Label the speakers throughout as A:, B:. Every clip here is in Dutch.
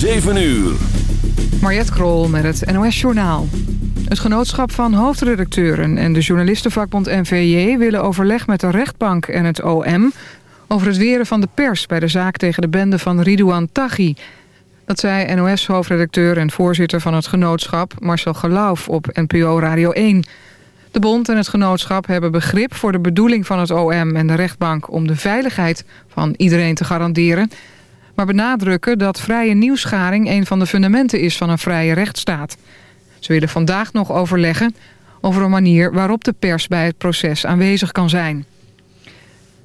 A: 7 uur.
B: Mariette Krol met het NOS Journaal. Het genootschap van hoofdredacteuren en de journalistenvakbond NVJ... willen overleg met de rechtbank en het OM... over het weren van de pers bij de zaak tegen de bende van Ridouan Taghi. Dat zei NOS-hoofdredacteur en voorzitter van het genootschap... Marcel Gelauf op NPO Radio 1... De bond en het genootschap hebben begrip voor de bedoeling van het OM en de rechtbank... om de veiligheid van iedereen te garanderen... benadrukken dat vrije nieuwsgaring een van de fundamenten is van een vrije rechtsstaat. Ze willen vandaag nog overleggen over een manier waarop de pers bij het proces aanwezig kan zijn.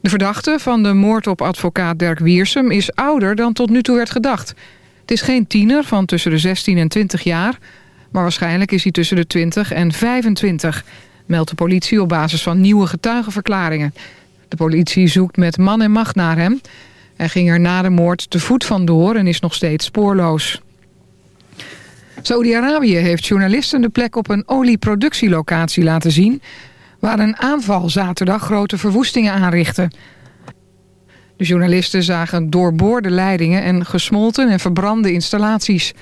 B: De verdachte van de moord op advocaat Dirk Wiersum is ouder dan tot nu toe werd gedacht. Het is geen tiener van tussen de 16 en 20 jaar... maar waarschijnlijk is hij tussen de 20 en 25 meldt de politie op basis van nieuwe getuigenverklaringen. De politie zoekt met man en macht naar hem. Hij ging er na de moord te voet vandoor en is nog steeds spoorloos. Saudi-Arabië heeft journalisten de plek op een olieproductielocatie laten zien... waar een aanval zaterdag grote verwoestingen aanrichtte. De journalisten zagen doorboorde leidingen en gesmolten en verbrande installaties...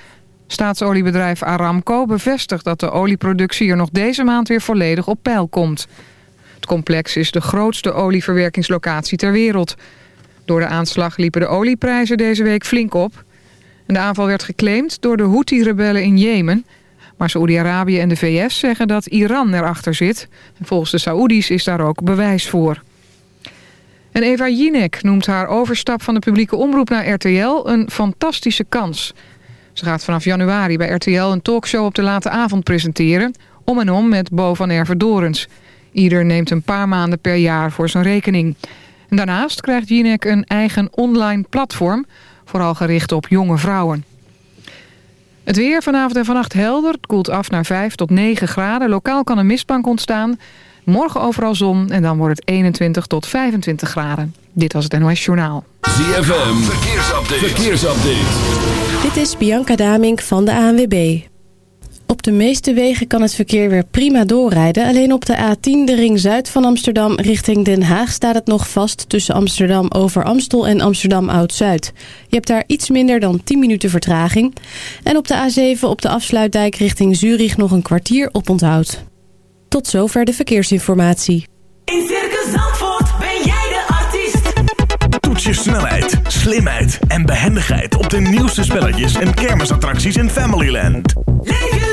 B: Staatsoliebedrijf Aramco bevestigt dat de olieproductie er nog deze maand weer volledig op peil komt. Het complex is de grootste olieverwerkingslocatie ter wereld. Door de aanslag liepen de olieprijzen deze week flink op. De aanval werd geclaimd door de Houthi-rebellen in Jemen. Maar Saoedi-Arabië en de VS zeggen dat Iran erachter zit. En volgens de Saoedi's is daar ook bewijs voor. En Eva Jinek noemt haar overstap van de publieke omroep naar RTL een fantastische kans... Ze gaat vanaf januari bij RTL een talkshow op de late avond presenteren... om en om met Bo van Ervedorens. Ieder neemt een paar maanden per jaar voor zijn rekening. Daarnaast krijgt Jinek een eigen online platform... vooral gericht op jonge vrouwen. Het weer vanavond en vannacht helder. Het koelt af naar 5 tot 9 graden. Lokaal kan een mistbank ontstaan. Morgen overal zon en dan wordt het 21 tot 25 graden. Dit was het NOS Journaal.
A: ZFM, verkeersupdate. verkeersupdate.
C: Dit is Bianca Damink van de ANWB. Op de meeste wegen kan het verkeer weer prima doorrijden. Alleen op de A10, de ring zuid van Amsterdam, richting Den Haag... staat het nog vast tussen Amsterdam over Amstel en Amsterdam Oud-Zuid. Je hebt daar iets minder dan 10 minuten vertraging. En op de A7 op de afsluitdijk richting Zurich nog een kwartier op onthoud. Tot zover de verkeersinformatie.
D: In Circus Zandvoort ben jij de artiest.
E: Toets je snelheid, slimheid en behendigheid op de nieuwste spelletjes en kermisattracties in Familyland.
D: Leef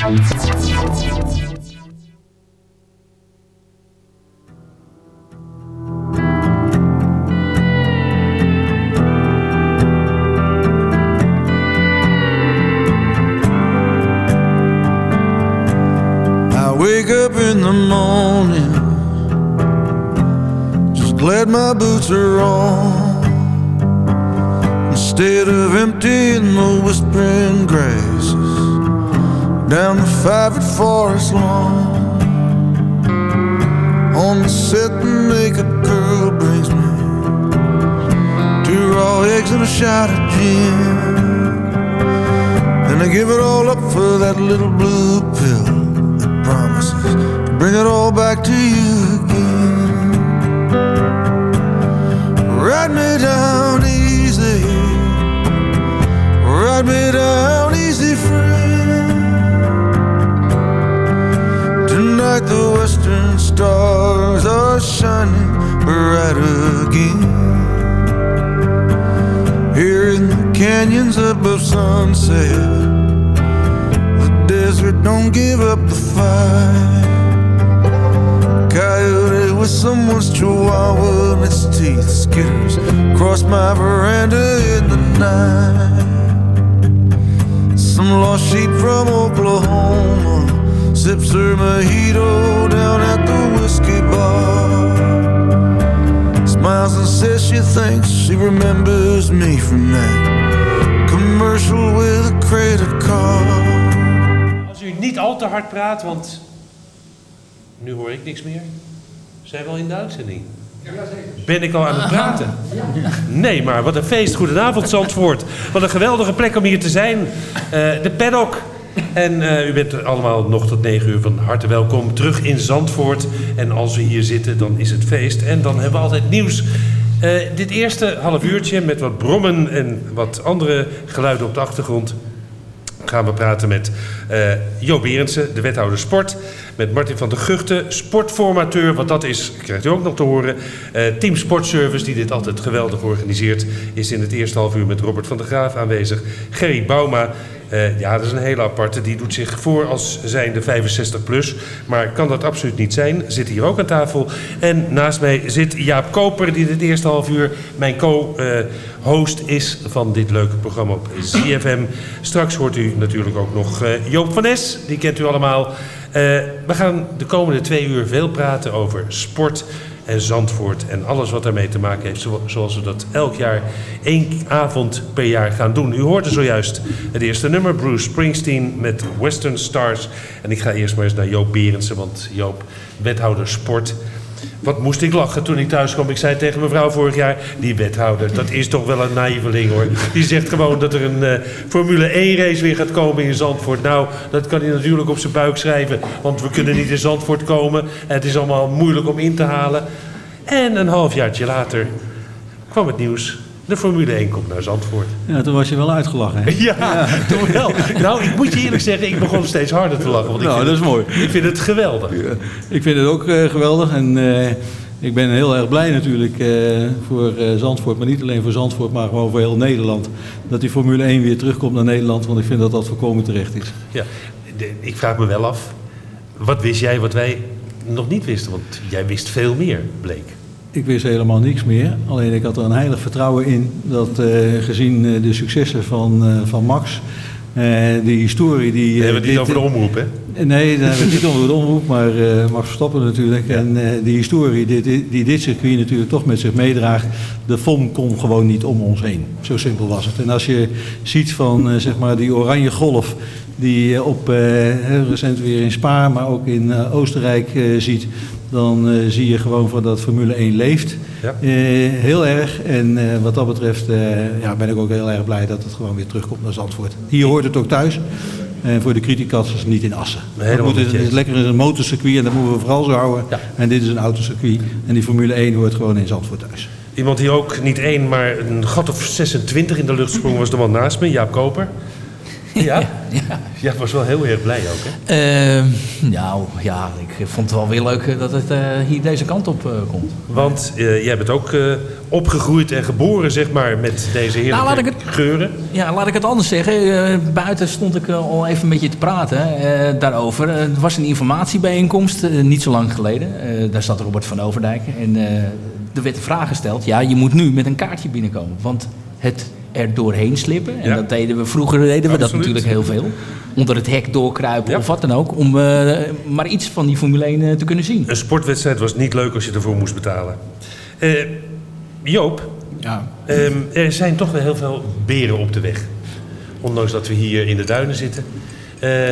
F: Thank you. Ride me down easy, ride me down shining bright again. Here in the canyons above sunset, the desert don't give up the fight. Coyote with someone's chihuahua and its teeth skitters across my veranda in the night. Some lost sheep from Oklahoma sips her mojito down at the whiskey bar. Smiles and says she thinks she remembers me from that commercial with a credit card.
G: Als u niet al te hard praat, want nu hoor ik niks meer. Zijn we al in de uitzending? Ben ik al aan het praten? Nee, maar wat een feest. Goedenavond Zandvoort. Wat een geweldige plek om hier te zijn. Eh, de paddock. En eh, u bent allemaal nog tot 9 uur van harte welkom terug in Zandvoort. En als we hier zitten, dan is het feest. En dan hebben we altijd nieuws. Eh, dit eerste half uurtje met wat brommen en wat andere geluiden op de achtergrond gaan we praten met eh Jo Berendsen, de wethouder sport. Met Martin van der Guchten, sportformateur. Wat dat is, krijgt u ook nog te horen. Eh, Team Sportservice, die dit altijd geweldig organiseert... is in het eerste half uur met Robert van der Graaf aanwezig. Gerry Bauma, eh, ja, dat is een hele aparte. Die doet zich voor als zijnde 65 plus. Maar kan dat absoluut niet zijn. Zit hier ook aan tafel. En naast mij zit Jaap Koper, die dit eerste half uur mijn co-host is van dit leuke programma op ZFM. Straks hoort u natuurlijk ook nog eh, Joop van Es. Die kent u allemaal. Eh, we gaan de komende twee uur veel praten over sport en Zandvoort en alles wat daarmee te maken heeft, zo- zoals we dat elk jaar één avond per jaar gaan doen. U hoorde zojuist het eerste nummer, Bruce Springsteen met Western Stars. En ik ga eerst maar eens naar Joop Berendsen, want Joop, wethouder sport. Wat moest ik lachen toen ik thuis kwam. Ik zei tegen mevrouw vorig jaar, die wethouder, dat is toch wel een naïveling hoor. Die zegt gewoon dat er een eh, Formule 1 race weer gaat komen in Zandvoort. Nou, dat kan hij natuurlijk op zijn buik schrijven, want we kunnen niet in Zandvoort komen. En het is allemaal moeilijk om in te halen. En een halfjaartje later kwam het nieuws. De Formule 1 komt naar Zandvoort.
H: Ja, toen was je wel uitgelachen. Hè?
G: Ja, toch wel. Nou, ik moet je eerlijk zeggen, ik begon steeds harder te lachen. Want ik
H: Nou,
G: vind
H: dat is mooi.
G: het- Ik vind het geweldig.
H: Ik vind het ook eh, geweldig en eh, ik ben heel erg blij natuurlijk eh, voor Zandvoort, maar niet alleen voor Zandvoort, maar gewoon voor heel Nederland. Dat die Formule 1 weer terugkomt naar Nederland, want ik vind dat dat voorkomen terecht is.
G: Ja, de- ik vraag me wel af, wat wist jij wat wij nog niet wisten? Want jij wist veel meer, bleek.
H: Ik wist helemaal niks meer, alleen ik had er een heilig vertrouwen in dat eh, gezien eh, de successen van, eh, van Max, de historie die...
G: We hebben het niet over de omroep, hè?
H: Nee, daar hebben we het niet over de omroep, maar eh Max Verstappen natuurlijk. En eh die historie die, die, die dit circuit natuurlijk toch met zich meedraagt. De FOM kon gewoon niet om ons heen. Zo simpel was het. En als je ziet van zeg maar die oranje golf die je op recent weer in Spa, maar ook in Oostenrijk ziet. Dan eh, zie je gewoon van dat Formule 1 leeft.
G: Ja.
H: Eh, heel erg. En eh, wat dat betreft ja, ben ik ook heel erg blij dat het gewoon weer terugkomt naar Zandvoort. Hier hoort het ook thuis. En voor de criticassers niet in Assen. Het, moet, is lekker een motorcircuit en dat moeten we vooral zo houden.
G: Ja.
H: En dit is een autocircuit. En die Formule 1 hoort gewoon in Zandvoort thuis.
G: Iemand die ook niet één, maar een gat of 26 in de lucht sprong, was de man naast me, Jaap Koper. Ja? ja. Jaap was wel heel erg blij ook, hè?
I: Ehm, nou ja, ik vond het wel weer leuk eh, dat het eh, hier deze kant op eh, komt.
G: Want jij bent ook opgegroeid en geboren, zeg maar, met deze heerlijke
I: Nou, laat ik
G: geuren.
I: Ja, laat ik het anders zeggen. Buiten stond ik al even met je te praten daarover. Er was een informatiebijeenkomst, niet zo lang geleden. Daar zat Robert van Overdijk. En er werd de vraag gesteld, ja, je moet nu met een kaartje binnenkomen. Want het er doorheen slippen, en
G: Ja.
I: dat deden we vroeger deden we dat natuurlijk heel veel. Onder het hek doorkruipen
G: Ja.
I: of wat dan ook. Om eh, maar iets van die Formule 1 eh, te kunnen zien.
G: Een sportwedstrijd was niet leuk als je ervoor moest betalen. Eh, Joop,
H: Ja.
G: ehm, er zijn toch wel heel veel beren op de weg. Ondanks dat we hier in de duinen zitten. Eh,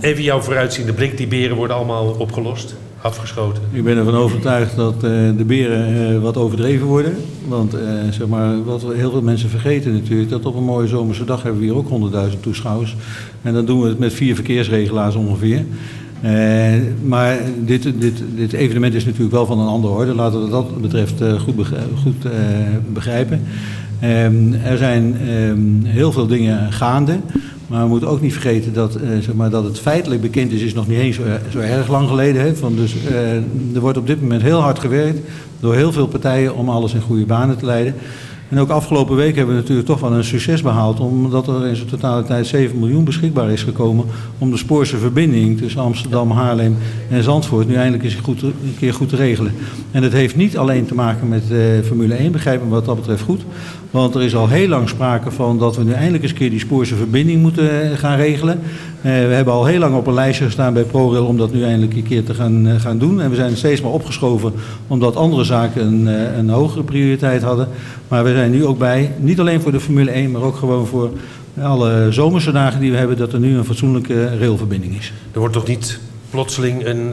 G: even jouw vooruitziende blik. Die beren worden allemaal opgelost, afgeschoten.
H: Ik ben ervan overtuigd dat eh, de beren eh, wat overdreven worden. Want eh, zeg maar, wat heel veel mensen vergeten natuurlijk, dat op een mooie zomerse dag hebben we hier ook 100.000 toeschouwers. En dan doen we het met vier verkeersregelaars ongeveer. Maar dit, dit, dit evenement is natuurlijk wel van een andere orde. Laten we dat betreft goed, goed begrijpen. Ehm, er zijn ehm, heel veel dingen gaande. Maar we moeten ook niet vergeten dat, eh, zeg maar, dat het feitelijk bekend is, is nog niet eens zo, zo erg lang geleden. Hè? Van dus, eh, er wordt op dit moment heel hard gewerkt door heel veel partijen om alles in goede banen te leiden. En ook afgelopen week hebben we natuurlijk toch wel een succes behaald, omdat er in zijn totaliteit 7 miljoen beschikbaar is gekomen om de spoorse verbinding tussen Amsterdam, Haarlem en Zandvoort nu eindelijk eens goed, een keer goed te regelen. En dat heeft niet alleen te maken met eh, Formule 1, begrijp me wat dat betreft goed. Want er is al heel lang sprake van dat we nu eindelijk eens een keer die spoorse verbinding moeten eh, gaan regelen. Eh, we hebben al heel lang op een lijstje gestaan bij ProRail om dat nu eindelijk een keer te gaan, eh, gaan doen. En we zijn steeds maar opgeschoven omdat andere zaken een, een hogere prioriteit hadden. Maar we zijn nu ook bij, niet alleen voor de Formule 1, maar ook gewoon voor alle zomerse dagen die we hebben, dat er nu een fatsoenlijke railverbinding is.
G: Er wordt toch niet plotseling een,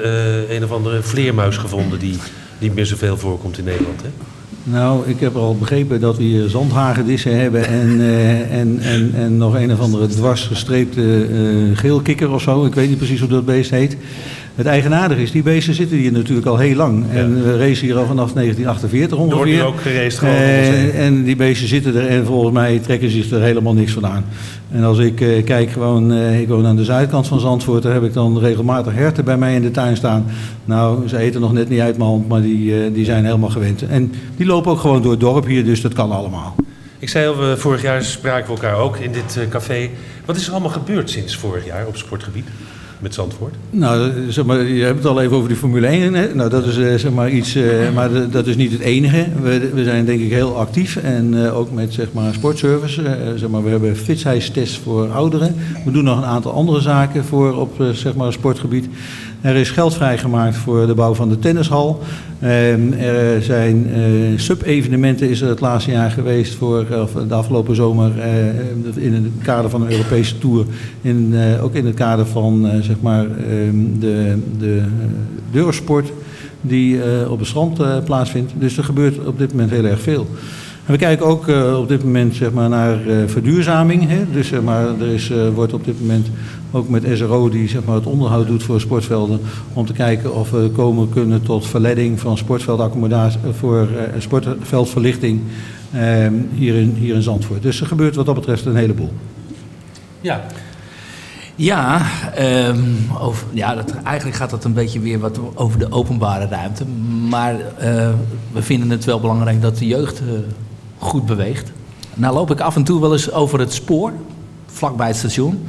G: een of andere vleermuis gevonden die niet meer zoveel voorkomt in Nederland, hè?
H: Nou, ik heb al begrepen dat we hier zandhagedissen hebben en, eh, en, en, en nog een of andere dwarsgestreepte eh geelkikker of zo. Ik weet niet precies hoe dat beest heet. Het eigenaardige is, die beesten zitten hier natuurlijk al heel lang. En we racen hier al vanaf 1948 ongeveer.
G: wordt nu ook geraced gewoon
H: Eh,
G: ons heen.
H: en die beesten zitten er en volgens mij trekken zich er helemaal niks van aan. En als ik eh, kijk, gewoon, eh, ik woon aan de zuidkant van Zandvoort, daar heb ik dan regelmatig herten bij mij in de tuin staan. Nou, ze eten nog net niet uit mijn hand, maar die, eh, die zijn helemaal gewend. En die lopen ook gewoon door het dorp hier, dus dat kan allemaal.
G: Ik zei al, vorig jaar spraken we elkaar ook in dit eh, café. Wat is er allemaal gebeurd sinds vorig jaar op sportgebied met Zandvoort?
H: Nou, zeg maar, je hebt het al even over die Formule 1. Hè? Nou, dat is eh, zeg maar iets, eh, maar dat is niet het enige. We, we zijn denk ik heel actief en eh, ook met zeg maar, sportservice. Zeg maar, we hebben fietsheidstests voor ouderen. We doen nog een aantal andere zaken voor op zeg maar, sportgebied. Er is geld vrijgemaakt voor de bouw van de tennishal. Ehm, er zijn eh, sub-evenementen is er het laatste jaar geweest voor de afgelopen zomer eh, in het kader van een Europese tour. In, eh, ook in het kader van zeg maar, ehm, de, de Eurosport die op het strand plaatsvindt. Dus er gebeurt op dit moment heel erg veel. We kijken ook op dit moment zeg maar, naar verduurzaming. Dus maar, er is, wordt op dit moment ook met SRO die zeg maar, het onderhoud doet voor sportvelden. Om te kijken of we komen kunnen tot verleiding van sportveldaccommodatie eh, voor eh, sportveldverlichting eh, hier, in, hier in Zandvoort. Dus er gebeurt wat dat betreft een heleboel.
G: Ja.
I: Ja, ehm, over, ja dat, eigenlijk gaat dat een beetje weer wat over de openbare ruimte. Maar eh, we vinden het wel belangrijk dat de jeugd eh, goed beweegt. Nou loop ik af en toe wel eens over het spoor, vlakbij het station.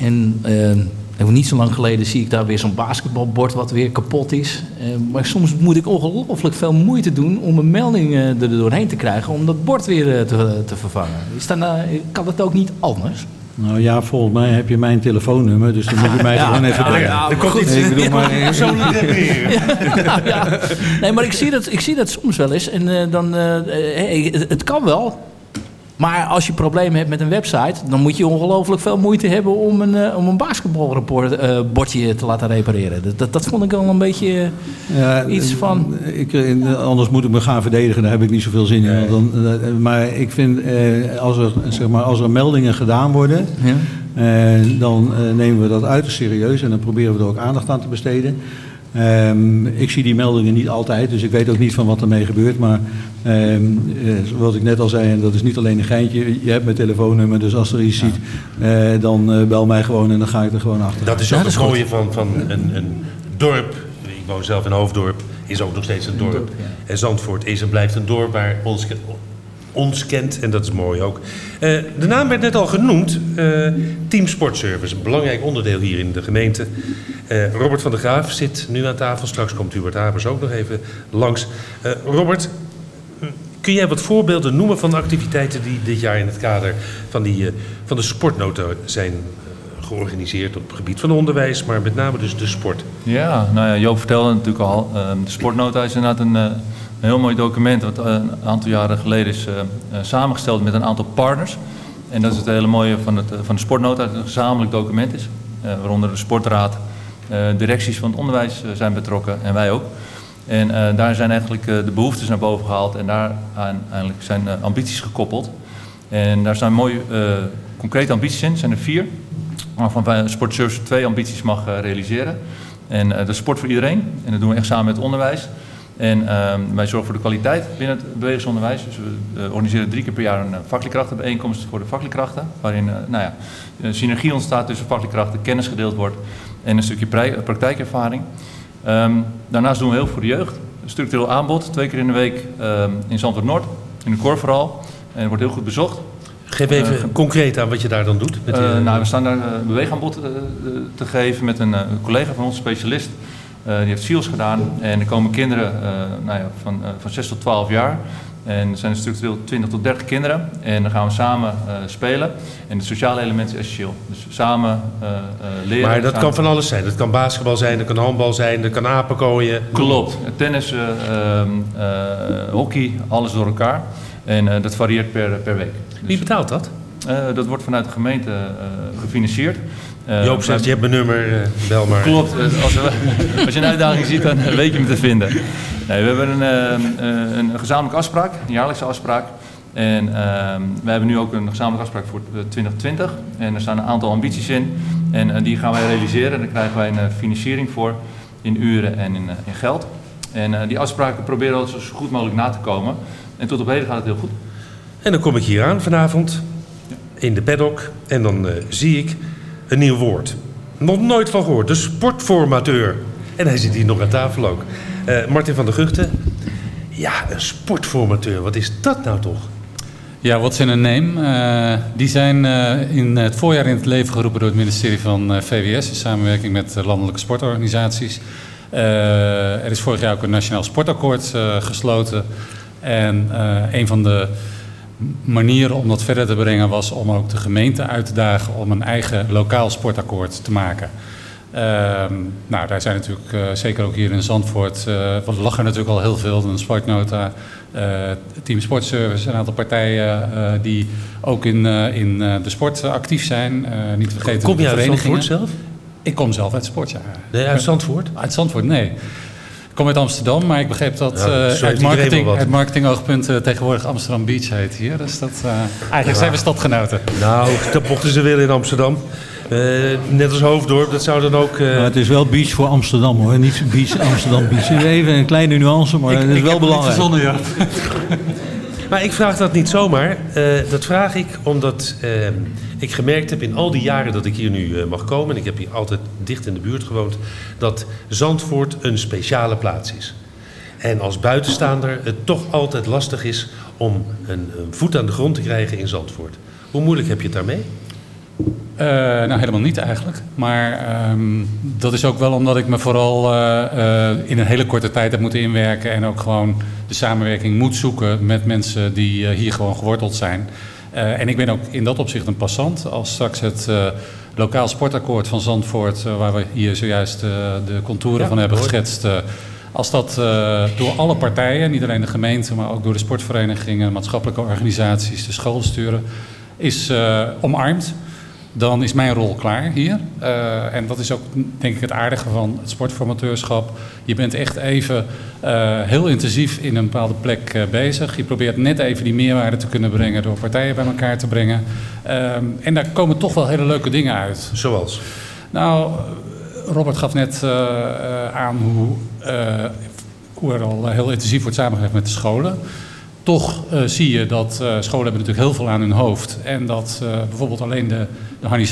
I: En eh, niet zo lang geleden zie ik daar weer zo'n basketbalbord wat weer kapot is. Eh, maar soms moet ik ongelooflijk veel moeite doen om een melding eh, er doorheen te krijgen om dat bord weer eh, te, te vervangen. Is dat nou, kan dat ook niet anders?
H: Nou ja, volgens mij heb je mijn telefoonnummer, dus dan moet je mij
I: Ja,
H: gewoon even
I: ja,
H: bellen.
I: ja, Er komt
H: Goed.
I: iets-
H: Ik bedoel, maar,
I: persoonlijk repareren. Nee, maar ik zie dat, ik zie dat soms wel eens. En eh, dan, eh, eh, hey, het, het kan wel. Maar als je problemen hebt met een website, dan moet je ongelooflijk veel moeite hebben om een, eh, om een basketbalbordje te laten repareren. Dat, dat, dat vond ik wel een beetje eh,
H: Ja,
I: iets van.
H: Ik, eh, anders moet ik me gaan verdedigen, daar heb ik niet zoveel zin in. Dan, eh, maar ik vind, eh, als, er, zeg maar, als er meldingen gedaan worden,
I: Ja.
H: eh, dan eh, nemen we dat uiterst serieus en dan proberen we er ook aandacht aan te besteden. Ehm, ik zie die meldingen niet altijd, dus ik weet ook niet van wat ermee gebeurt. Maar ehm, eh, zoals ik net al zei, en dat is niet alleen een geintje, je hebt mijn telefoonnummer, dus als er iets ziet, eh, dan eh, bel mij gewoon en dan ga ik er gewoon achter.
G: Dat is ook het mooie van, van een, een dorp. Ik woon zelf in Hoofddorp, is ook nog steeds een dorp. En Zandvoort is en blijft een dorp waar ons, ons kent. En dat is mooi ook. Eh, de naam werd net al genoemd. eh, Team Sportservice, een belangrijk onderdeel hier in de gemeente. Eh, Robert van der Graaf zit nu aan tafel. Straks komt Hubert Habers ook nog even langs. Robert, Kun jij wat voorbeelden noemen van activiteiten die dit jaar in het kader van, die, van de sportnota zijn georganiseerd op het gebied van onderwijs, maar met name dus de sport?
J: Ja, nou ja, Joop vertelde natuurlijk al. eh, de sportnota is inderdaad een, eh, Een heel mooi document wat eh, een aantal jaren geleden is eh, samengesteld met een aantal partners. En dat is het hele mooie van, het, van de sportnota, dat het een gezamenlijk document is. waaronder de sportraad, directies van het onderwijs zijn betrokken en wij ook. En daar zijn eigenlijk de behoeftes naar boven gehaald en daar eigenlijk zijn ambities gekoppeld. En daar staan mooie concrete ambities in, zijn er vier. Waarvan wij Sportservice twee ambities mag eh, realiseren. En eh, dat is sport voor iedereen. En dat doen we echt samen met het onderwijs. En ehm, wij zorgen voor de kwaliteit binnen het bewegingsonderwijs. Dus we eh, organiseren drie keer per jaar een vakleerkrachtenbijeenkomst voor de vakleerkrachten. Waarin nou ja, synergie ontstaat tussen vakleerkrachten, kennis gedeeld wordt en een stukje praktijkervaring. Ehm, daarnaast doen we heel veel voor de jeugd. Structureel aanbod, twee keer in de week ehm, in Zandvoort Noord, in de Cor vooral. En het wordt heel goed bezocht.
G: Geef even
J: Eh,
G: concreet aan wat je daar dan doet. Met die,
J: Eh,
G: eh,
J: nou, we staan daar eh, een beweegaanbod eh, eh, te geven met een, eh, collega van ons, specialist. Eh, die heeft SEALS gedaan. En er komen kinderen eh, nou ja, van, eh, van 6 tot 12 jaar. En er zijn structureel 20 tot 30 kinderen. En dan gaan we samen eh, spelen. En het sociale element is essentieel. Dus samen eh, eh, leren.
G: maar dat
J: samen-
G: kan van alles zijn. Dat kan basketbal zijn, dat kan handbal zijn, dat kan apenkooien.
J: Klopt. Tennis, eh, ehm, eh, hockey, alles door elkaar. En eh, dat varieert per, per week.
G: Wie betaalt dat?
J: Eh, dat wordt vanuit de gemeente eh, gefinancierd. Eh,
G: Joop zegt, je hebt mijn nummer, eh, bel maar.
J: Klopt. Als, we- als je een uitdaging ziet, dan weet je me te vinden. Nee, we hebben een, een gezamenlijke afspraak, een jaarlijkse afspraak. En ehm, we hebben nu ook een gezamenlijke afspraak voor eh, 2020. En er staan een aantal ambities in. En die gaan wij realiseren. Daar krijgen wij een financiering voor in uren en in, in geld. En eh, die afspraken proberen we zo goed mogelijk na te komen. En tot op heden gaat het heel goed.
G: En dan kom ik hier aan vanavond in de paddock en dan eh, zie ik een nieuw woord. Nog nooit van gehoord, de sportformateur. En hij zit hier nog aan tafel ook. Eh, Martin van der Guchten. Ja, een sportformateur, wat is dat nou toch?
K: Ja, what's in a name? Eh, die zijn in het voorjaar in het leven geroepen door het ministerie van VWS... in samenwerking met landelijke sportorganisaties. Er is vorig jaar ook een nationaal sportakkoord gesloten. En een van de manieren om dat verder te brengen was om ook de gemeente uit te dagen om een eigen lokaal sportakkoord te maken. Ehm, nou, daar zijn natuurlijk, eh, zeker ook hier in Zandvoort, eh want er lag er natuurlijk al heel veel. Een sportnota, eh, Team Sportservice, een aantal partijen die ook in, in de sport actief zijn. Niet te vergeten
G: Kom
K: de
G: je uit. Zandvoort zelf?
K: Ik kom zelf uit sport, ja.
G: Nee, uit Zandvoort?
K: Uit Zandvoort, nee. Ik kom uit Amsterdam, maar ik begreep dat
G: Ja,
K: eh, uit, marketing, uit marketingoogpunt eh, tegenwoordig Amsterdam Beach heet hier. Dus dat, eh, eigenlijk zijn we stadgenoten.
G: Nou, dat mochten ze willen in Amsterdam. Eh, net als Hoofddorp, dat zou dan ook... eh,
H: Maar het is wel beach voor Amsterdam hoor, niet beach Amsterdam beach. Even een kleine nuance, maar het is wel belangrijk.
G: Maar ik vraag dat niet zomaar. Eh, dat vraag ik omdat eh, ik gemerkt heb in al die jaren dat ik hier nu eh, mag komen... en ik heb hier altijd dicht in de buurt gewoond... dat Zandvoort een speciale plaats is. En als buitenstaander het toch altijd lastig is om een voet aan de grond te krijgen in Zandvoort. Hoe moeilijk heb je het daarmee?
K: Eh, nou, helemaal niet eigenlijk. Maar ehm, dat is ook wel omdat ik me vooral eh, eh, in een hele korte tijd heb moeten inwerken. En ook gewoon de samenwerking moet zoeken met mensen die hier gewoon geworteld zijn. En ik ben ook in dat opzicht een passant. Als straks het lokaal sportakkoord van Zandvoort, waar we hier zojuist de contouren
G: Ja,
K: van hebben
G: mooi.
K: geschetst. als dat door alle partijen, niet alleen de gemeente, maar ook door de sportverenigingen, maatschappelijke organisaties, de schoolsturen, is omarmd dan is mijn rol klaar hier. Eh, en dat is ook denk ik het aardige van het sportformateurschap. Je bent echt even eh, heel intensief in een bepaalde plek eh, bezig. Je probeert net even die meerwaarde te kunnen brengen door partijen bij elkaar te brengen. Ehm, en daar komen toch wel hele leuke dingen uit.
G: Zoals?
K: Nou, Robert gaf net aan hoe, hoe er al heel intensief wordt samengewerkt met de scholen. Toch eh, zie je dat eh, scholen hebben natuurlijk heel veel aan hun hoofd. En dat eh, bijvoorbeeld alleen de, de Hannie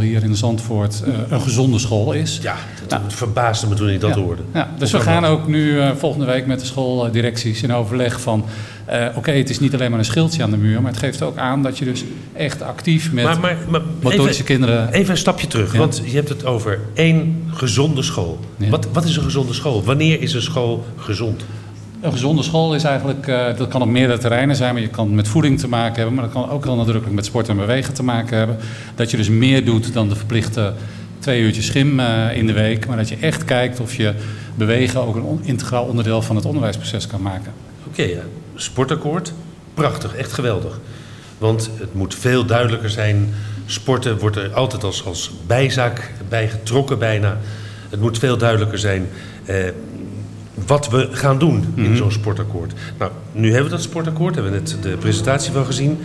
K: hier in Zandvoort een gezonde school is.
G: Ja, dat verbaasde me toen ik dat
K: Ja.
G: hoorde.
K: Ja, dus we gaan ook nu volgende week met de schooldirecties in overleg van... oké, het is niet alleen maar een schildje aan de muur... maar het geeft ook aan dat je dus echt actief met
G: Maar- maar- maar
K: motorische
G: even-
K: kinderen...
G: Even een stapje terug,
K: Ja.
G: want je hebt het over één gezonde school. Wat, wat is een gezonde school? Wanneer is een school gezond?
K: Een gezonde school is eigenlijk, eh, dat kan op meerdere terreinen zijn, maar je kan met voeding te maken hebben, maar dat kan ook heel nadrukkelijk met sport en bewegen te maken hebben. Dat je dus meer doet dan de verplichte twee uurtjes schim eh, in de week, maar dat je echt kijkt of je bewegen ook een integraal onderdeel van het onderwijsproces kan maken.
G: Oké, ja. sportakkoord. Prachtig, echt geweldig. Want het moet veel duidelijker zijn. Sporten wordt er altijd als, als bijzaak bij getrokken bijna. Het moet veel duidelijker zijn eh, wat we gaan doen in zo'n sportakkoord. Nou, nu hebben we dat sportakkoord, hebben we net de presentatie van gezien.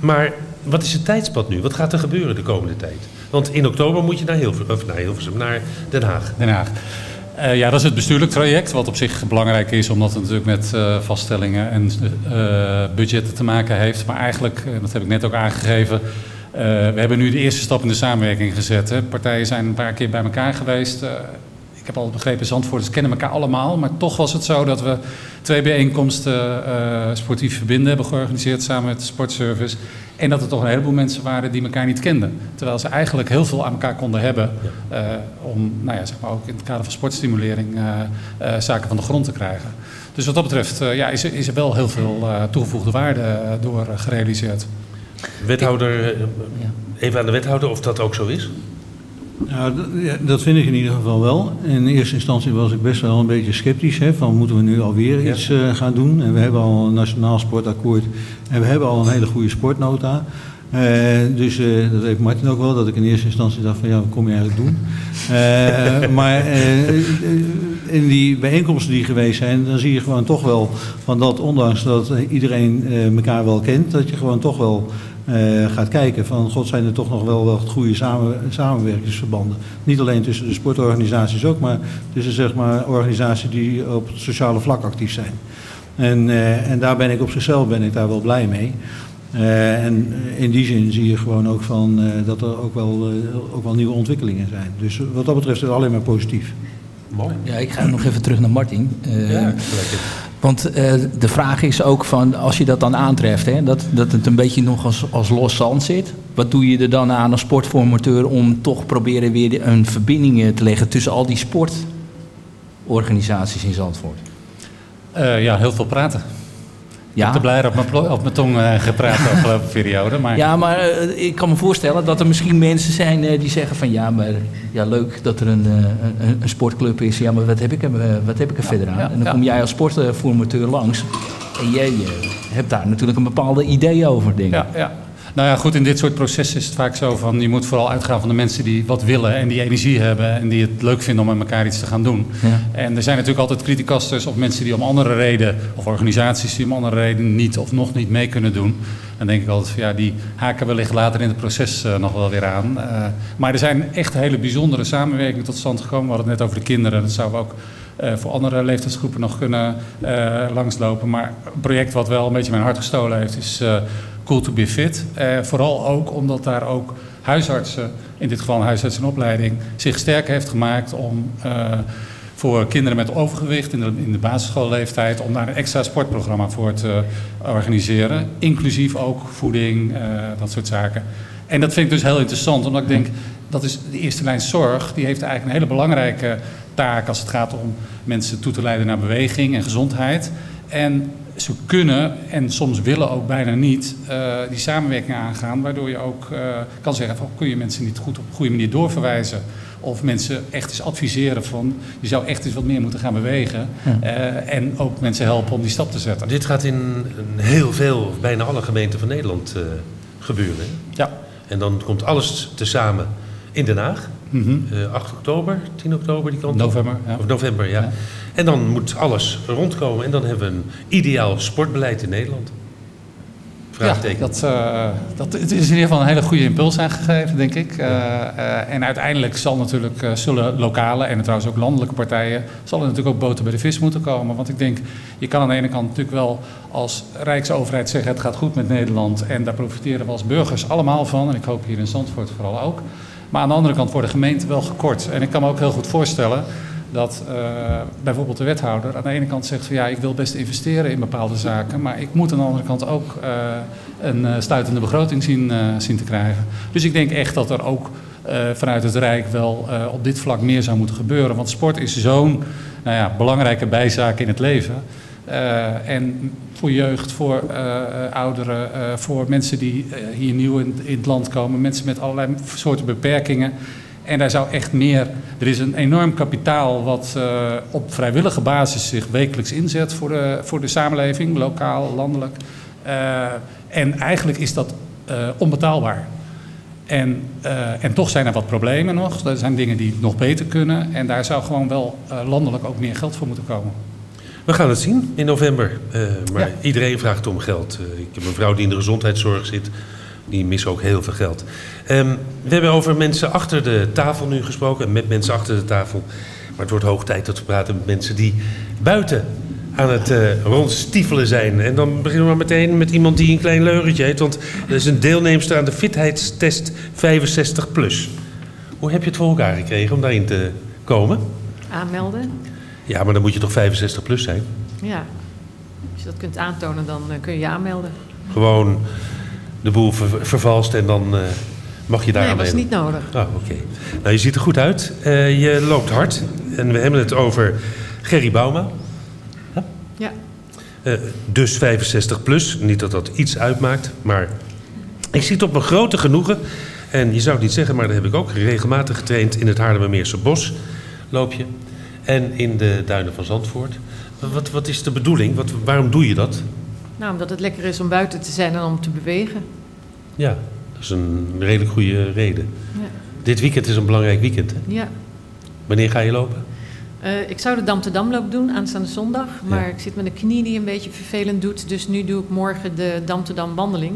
G: Maar wat is het tijdspad nu? Wat gaat er gebeuren de komende tijd? Want in oktober moet je naar, Hilver, of naar Hilversum, naar Den Haag.
K: Den Haag. Eh, ja, dat is het bestuurlijk traject, wat op zich belangrijk is, omdat het natuurlijk met eh, vaststellingen en eh, budgetten te maken heeft. Maar eigenlijk, dat heb ik net ook aangegeven, we hebben nu de eerste stap in de samenwerking gezet. Hè. Partijen zijn een paar keer bij elkaar geweest. Ik heb al begrepen, Zandvoorters kennen elkaar allemaal. Maar toch was het zo dat we twee bijeenkomsten eh, sportief verbinden hebben georganiseerd samen met de sportservice. En dat er toch een heleboel mensen waren die elkaar niet kenden. Terwijl ze eigenlijk heel veel aan elkaar konden hebben. eh, om, nou ja, zeg maar ook in het kader van sportstimulering eh, eh, zaken van de grond te krijgen. Dus wat dat betreft eh, ja, is, er, is er wel heel veel eh, toegevoegde waarde door gerealiseerd.
G: Wethouder, even aan de wethouder of dat ook zo is?
H: Nou, dat, ja, dat vind ik in ieder geval wel. In eerste instantie was ik best wel een beetje sceptisch. Hè, van moeten we nu alweer
G: Ja.
H: iets eh, gaan doen? En we hebben al een nationaal sportakkoord. En we hebben al een hele goede sportnota. Eh, dus eh, dat heeft Martin ook wel. Dat ik in eerste instantie dacht van ja, wat kom je eigenlijk doen? Maar in die bijeenkomsten die geweest zijn, dan zie je gewoon toch wel van dat ondanks dat iedereen elkaar wel kent, dat je gewoon toch wel eh, gaat kijken van god zijn er toch nog wel wat goede samen, samenwerkingsverbanden. Niet alleen tussen de sportorganisaties ook, maar tussen zeg maar organisaties die op het sociale vlak actief zijn. En, eh, en daar ben ik op zichzelf ben ik daar wel blij mee. Eh, en in die zin zie je gewoon ook van, eh, dat er ook wel, eh, ook wel nieuwe ontwikkelingen zijn. Dus wat dat betreft is het alleen maar positief.
G: Mooi.
I: Ja, ik ga nog even terug naar Martin. Eh,
H: Ja,
I: want eh, de vraag is ook van, als je dat dan aantreft, hè, dat, dat het een beetje nog als, als los zand zit. Wat doe je er dan aan als sportformateur om toch proberen weer een verbinding eh, te leggen tussen al die sportorganisaties in Zandvoort?
K: Eh, ja, heel veel praten. Ik heb de blijder op mijn, op mijn tong eh, gepraat de afgelopen periode. Maar
I: Ja, maar eh, ik kan me voorstellen dat er misschien mensen zijn eh, die zeggen van ja, maar ja, leuk dat er een, een, een sportclub is. Ja, maar wat heb ik wat heb ik er verder aan? en dan
K: ja.
I: kom jij als sportformateur langs en jij hebt daar natuurlijk een bepaalde idee over, denk ik.
K: Ja, ja. Nou ja, goed, in dit soort processen is het vaak zo van... je moet vooral uitgaan van de mensen die wat willen en die energie hebben... en die het leuk vinden om met elkaar iets te gaan doen.
I: Ja.
K: En er zijn natuurlijk altijd criticasters of mensen die om andere reden... of organisaties die om andere reden niet of nog niet mee kunnen doen. Dan denk ik altijd van ja, die haken wellicht later in het proces eh, nog wel weer aan. Eh, maar er zijn echt hele bijzondere samenwerkingen tot stand gekomen. We hadden het net over de kinderen, dat zouden we ook... eh, voor andere leeftijdsgroepen nog kunnen langslopen. Maar een project wat wel een beetje mijn hart gestolen heeft, is Cool to be Fit. Eh, vooral ook omdat daar ook huisartsen, in dit geval een huisartsenopleiding, zich sterk heeft gemaakt om eh, voor kinderen met overgewicht in de, in de basisschoolleeftijd, om daar een extra sportprogramma voor te organiseren. Inclusief ook voeding, eh, dat soort zaken. En dat vind ik dus heel interessant, omdat ik denk, dat is de eerste lijn zorg, die heeft eigenlijk een hele belangrijke taak als het gaat om mensen toe te leiden naar beweging en gezondheid. En ze kunnen en soms willen ook bijna niet eh, die samenwerking aangaan, waardoor je ook eh, kan zeggen van kun je mensen niet goed op een goede manier doorverwijzen. Of mensen echt eens adviseren van je zou echt eens wat meer moeten gaan bewegen.
G: Ja.
K: Eh, en ook mensen helpen om die stap te zetten.
G: Dit gaat in heel veel, of bijna alle gemeenten van Nederland eh, gebeuren. hè?
K: Ja.
G: En dan komt alles tezamen in Den Haag.
K: Mhm.
G: Eh, 8 oktober, 10 oktober, die kant.
K: November, ja.
G: Of november, ja. En dan moet alles rondkomen. En dan hebben we een ideaal sportbeleid in Nederland. Vraagteken.
K: Ja, dat, eh, dat, het is in ieder geval een hele goede impuls aangegeven, denk ik. Eh, eh, en uiteindelijk zal natuurlijk, zullen lokale en trouwens ook landelijke partijen... zal er natuurlijk ook boter bij de vis moeten komen. Want ik denk, je kan aan de ene kant natuurlijk wel als Rijksoverheid zeggen... het gaat goed met Nederland en daar profiteren we als burgers allemaal van. En ik hoop hier in Zandvoort vooral ook. Maar aan de andere kant worden gemeenten wel gekort. En ik kan me ook heel goed voorstellen dat eh, bijvoorbeeld de wethouder aan de ene kant zegt van ja, ik wil best investeren in bepaalde zaken, maar ik moet aan de andere kant ook eh, een eh, stuitende begroting zien, zien te krijgen. Dus ik denk echt dat er ook vanuit het Rijk wel op dit vlak meer zou moeten gebeuren. Want sport is zo'n nou ja, belangrijke bijzaak in het leven. En voor jeugd, voor ouderen, voor mensen die hier nieuw in het land komen, mensen met allerlei soorten beperkingen. En daar zou echt meer. Er is een enorm kapitaal wat eh, op vrijwillige basis zich wekelijks inzet voor de, voor de samenleving, lokaal, landelijk. Eh, en eigenlijk is dat eh, onbetaalbaar. En, en toch zijn er wat problemen nog. Er zijn dingen die nog beter kunnen. En daar zou gewoon wel landelijk ook meer geld voor moeten komen.
G: We gaan het zien in november. Maar iedereen vraagt om geld. Ik heb een vrouw die in de gezondheidszorg zit. Die mist ook heel veel geld. Ehm, we hebben over mensen achter de tafel nu gesproken. en Met mensen achter de tafel. Maar het wordt hoog tijd dat we praten met mensen die buiten aan het eh rondstiefelen zijn. En dan beginnen we meteen met iemand die een klein leugentje heet. Want er is een deelnemster aan de fitheidstest 65+. Plus. Hoe heb je het voor elkaar gekregen om daarin te komen?
L: Aanmelden.
G: Ja, maar dan moet je toch 65 plus zijn?
L: Ja. Als je dat kunt aantonen, dan eh, kun je je aanmelden.
G: Gewoon de boel ver- vervalst en dan eh, mag je daar
L: nee,
G: aan
L: dat is niet nodig.
G: Oh, oké. Nou, je ziet er goed uit. Eh, je loopt hard. En we hebben het over Gerry Bouma.
L: Ja.
G: Eh, dus 65 plus. Niet dat dat iets uitmaakt, maar ik zie het op mijn grote genoegen. En je zou het niet zeggen, maar dat heb ik ook regelmatig getraind in het Haarlemmermeerse bos. Loop je. En in de duinen van Zandvoort. Wat, wat is de bedoeling? Wat, waarom doe je dat?
L: Nou, omdat het lekker is om buiten te zijn en om te bewegen.
G: Ja, dat is een redelijk goede reden.
L: Ja.
G: Dit weekend is een belangrijk weekend. Hè?
L: Ja.
G: Wanneer ga je lopen?
L: Eh, ik zou de Dam te Damloop doen aanstaande zondag. Maar ik zit met een knie die een beetje vervelend doet. Dus nu doe ik morgen de Dam te Dam wandeling.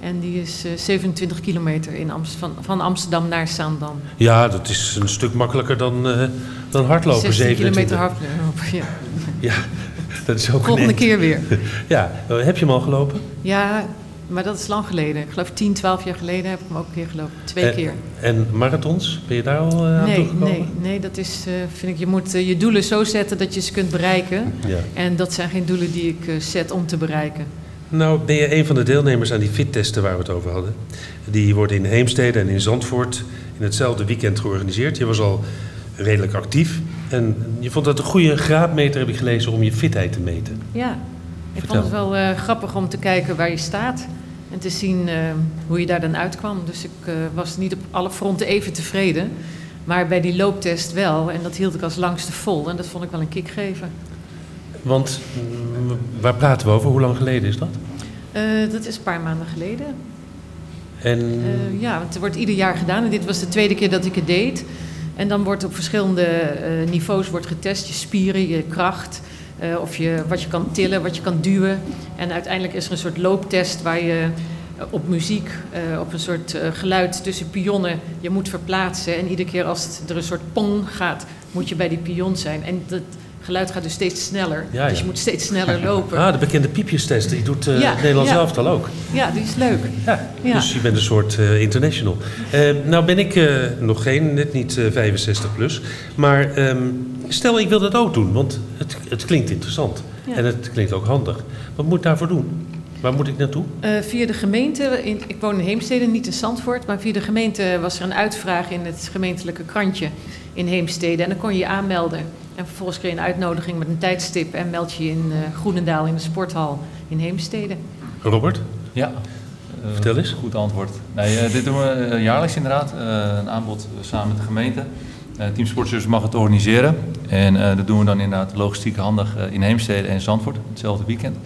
L: En die is eh, 27 kilometer in Amst van, van Amsterdam naar Zaandam.
G: Ja, dat is een stuk makkelijker dan, eh, dan hardlopen.
L: 16
G: 27.
L: kilometer hardlopen, ja.
G: Ja, dat is ook
L: Volgende keer weer.
G: Ja, eh, heb je hem al gelopen?
L: Ja, maar dat is lang geleden. Ik geloof 10, 12 jaar geleden heb ik hem ook een keer gelopen. Twee
G: En-
L: keer.
G: En marathons? Ben je daar al eh, aan
L: Nee,
G: toegekomen?
L: nee, nee, dat is, eh, vind ik, je moet je doelen zo zetten dat je ze kunt bereiken.
G: Ja.
L: En dat zijn geen doelen die ik zet om te bereiken.
G: Nou, ben je een van de deelnemers aan die fittesten waar we het over hadden. Die worden in Heemstede en in Zandvoort in hetzelfde weekend georganiseerd. Je was al redelijk actief. En je vond dat een goede graadmeter, heb ik gelezen, om je fitheid te meten.
L: Ja, ik
G: Vertel.
L: vond het wel eh, grappig om te kijken waar je staat. En te zien eh, hoe je daar dan uitkwam. Dus ik eh, was niet op alle fronten even tevreden. Maar bij die looptest wel. En dat hield ik als langste vol. En dat vond ik wel een kick geven.
G: Want mm, waar praten we over? Hoe lang geleden is dat?
L: Dat is een paar maanden geleden.
G: En
L: ja, want het wordt ieder jaar gedaan. En dit was de tweede keer dat ik het deed. En dan wordt op verschillende eh, niveaus wordt getest. Je spieren, je kracht. eh, of je, wat je kan tillen, wat je kan duwen. En uiteindelijk is er een soort looptest waar je eh, op muziek, op een soort geluid tussen pionnen, je moet verplaatsen. En iedere keer als er een soort pong gaat, moet je bij die pion zijn. En dat geluid gaat dus steeds sneller.
G: Ja, ja.
L: Dus je moet steeds sneller lopen.
G: Ah, de bekende piepjestest, die doet eh
L: Ja,
G: het Nederlands
L: ja.
G: elftal ook.
L: Ja, die is leuk.
G: Dus je bent een soort eh, international. Eh, nou ben ik eh, nog geen, net niet eh, 65 plus. Maar ehm, stel ik wil dat ook doen, want het, het klinkt interessant. En het klinkt ook handig. Wat moet ik daarvoor doen? Waar moet ik naartoe?
L: Eh, via de gemeente, in, ik woon in Heemstede, niet in Zandvoort, maar via de gemeente was er een uitvraag in het gemeentelijke krantje in Heemstede. En dan kon je je aanmelden. En vervolgens kreeg je een uitnodiging met een tijdstip en meld je je in eh, Groenendaal in de sporthal in Heemstede.
G: Robert?
J: Ja. Eh,
G: Vertel eens.
J: Goed antwoord. Nee, eh, dit doen we jaarlijks inderdaad. Eh, een aanbod samen met de gemeente. Eh Team Sportservice mag het organiseren. En eh, dat doen we dan inderdaad logistiek handig in Heemstede en Zandvoort. Hetzelfde weekend.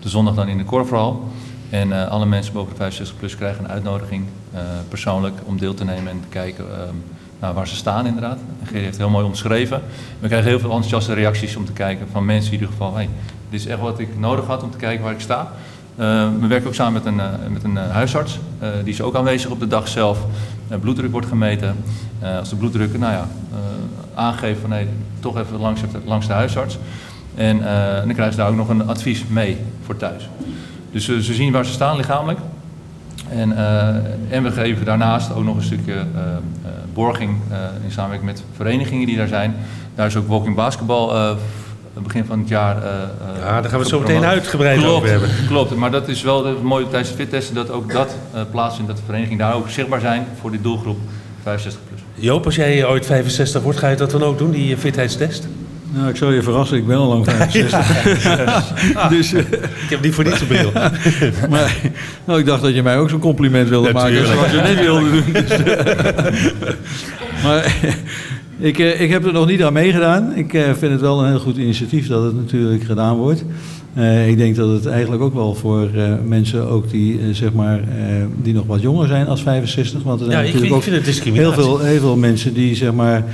J: De zondag dan in de Korfverhal. En eh, alle mensen boven de 65 plus krijgen een uitnodiging eh, persoonlijk om deel te nemen en te kijken ehm, nou, waar ze staan inderdaad. En heeft heel mooi omschreven. We krijgen heel veel enthousiaste reacties om te kijken van mensen in ieder geval, hey, dit is echt wat ik nodig had om te kijken waar ik sta. Eh, we werken ook samen met een, eh, met een eh, huisarts. Die is ook aanwezig op de dag zelf. Bloeddruk wordt gemeten. Als de bloeddruk nou ja, aangeeft van nee, toch even langs, langs de huisarts. En, en dan krijgen ze daar ook nog een advies mee voor thuis. Dus ze zien waar ze staan lichamelijk. En, eh, en we geven daarnaast ook nog een stukje eh, eh, borging in samenwerking met verenigingen die daar zijn. Daar is ook walking basketbal begin van het jaar. eh,
G: Ja, daar gaan we het zo meteen uitgebreid
J: Klopt,
G: over hebben.
J: Klopt, maar dat is wel het mooie tijdens de fittesten dat ook dat eh, plaatsvindt, dat de verenigingen daar ook zichtbaar zijn voor die doelgroep 65 plus.
G: Joop, als jij ooit 65 wordt, ga je dat dan ook doen, die fitheidstest?
H: Nou, ik zal je verrassen, ik ben al lang 65. dus, eh,
G: ik heb niet voor niets een bril.
H: maar, nou, ik dacht dat je mij ook zo'n compliment wilde maken zoals je net wilde doen. Dus, Maar ik, eh, ik heb er nog niet aan meegedaan. Ik eh, vind het wel een heel goed initiatief dat het natuurlijk gedaan wordt. Eh, ik denk dat het eigenlijk ook wel voor mensen ook die, zeg maar, die nog wat jonger zijn als 65. Want er zijn
G: Ja, ik
H: natuurlijk
G: ik
H: ook
G: vind het discriminatie.
H: Heel veel, heel veel mensen die, zeg maar...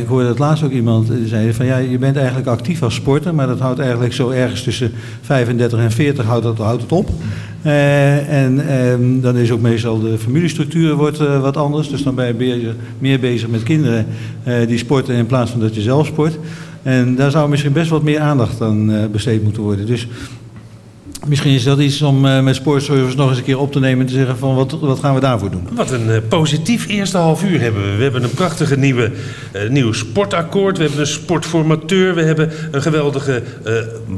H: ik hoorde het laatst ook iemand die zei van... ja, je bent eigenlijk actief als sporter... maar dat houdt eigenlijk zo ergens tussen 35 en 40 houdt het, houdt het op. En ehm, dan is ook meestal de familiestructuur wordt, wat anders. Dus dan ben je bezig- meer bezig met kinderen die sporten... in plaats van dat je zelf sport. En daar zou misschien best wat meer aandacht aan eh, besteed moeten worden. Dus misschien is dat iets om eh, met Sportservice nog eens een keer op te nemen... en te zeggen van wat, wat gaan we daarvoor doen.
G: Wat een eh, positief eerste half uur hebben we. We hebben een prachtige nieuwe, eh, nieuw sportakkoord. We hebben een sportformateur. We hebben een geweldige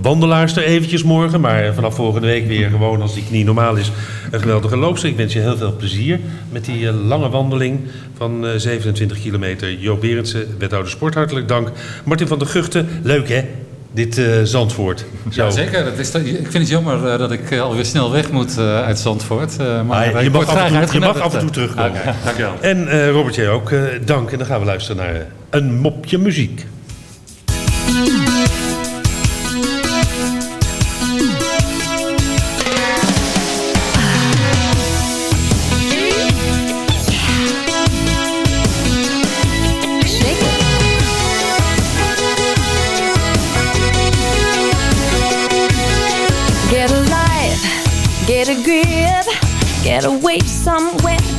G: wandelaarster eventjes morgen. Maar vanaf volgende week weer gewoon als die knie normaal is. Een geweldige loopster. Ik wens je heel veel plezier met die lange wandeling van eh, 27 kilometer. Jo Berendsen, wethouder sport, hartelijk dank. Martin van der Guchten, leuk hè? Dit eh, Zandvoort. Zo.
K: Ja, zeker. Dat is, ik vind het jammer eh, dat ik eh, alweer snel weg moet uit Zandvoort. maar
G: Ah, je, mag af en toe, je
K: uitgenodigd.
G: mag af en toe terugkomen.
K: Dankjewel.
G: En Robert, jij ook dank. En dan gaan we luisteren naar een mopje muziek.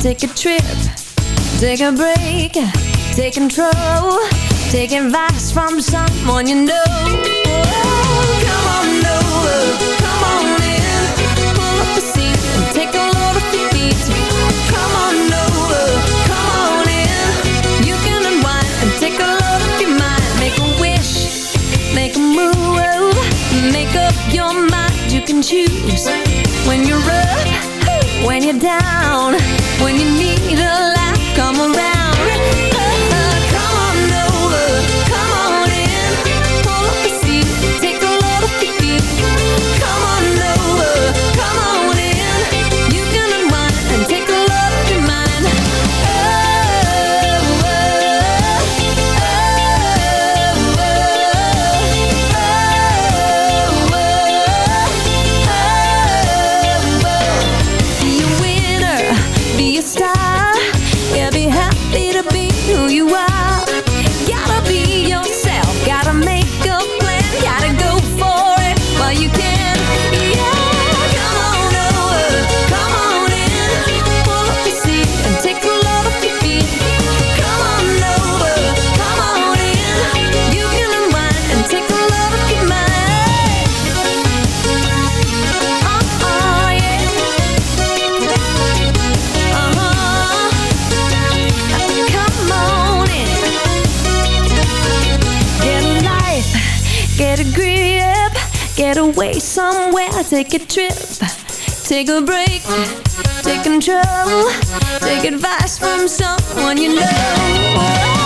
M: Take a trip, take a break, take control, take advice from someone you know. Oh, come on over, come on in, pull up the seat and take a load off your feet. Come on over, come on in, you can unwind and take a load off your mind, make a wish, make a move, make up your mind. You can choose when you're up, when you're down, you need away somewhere, take a trip, take a break, take control, take advice from someone you know.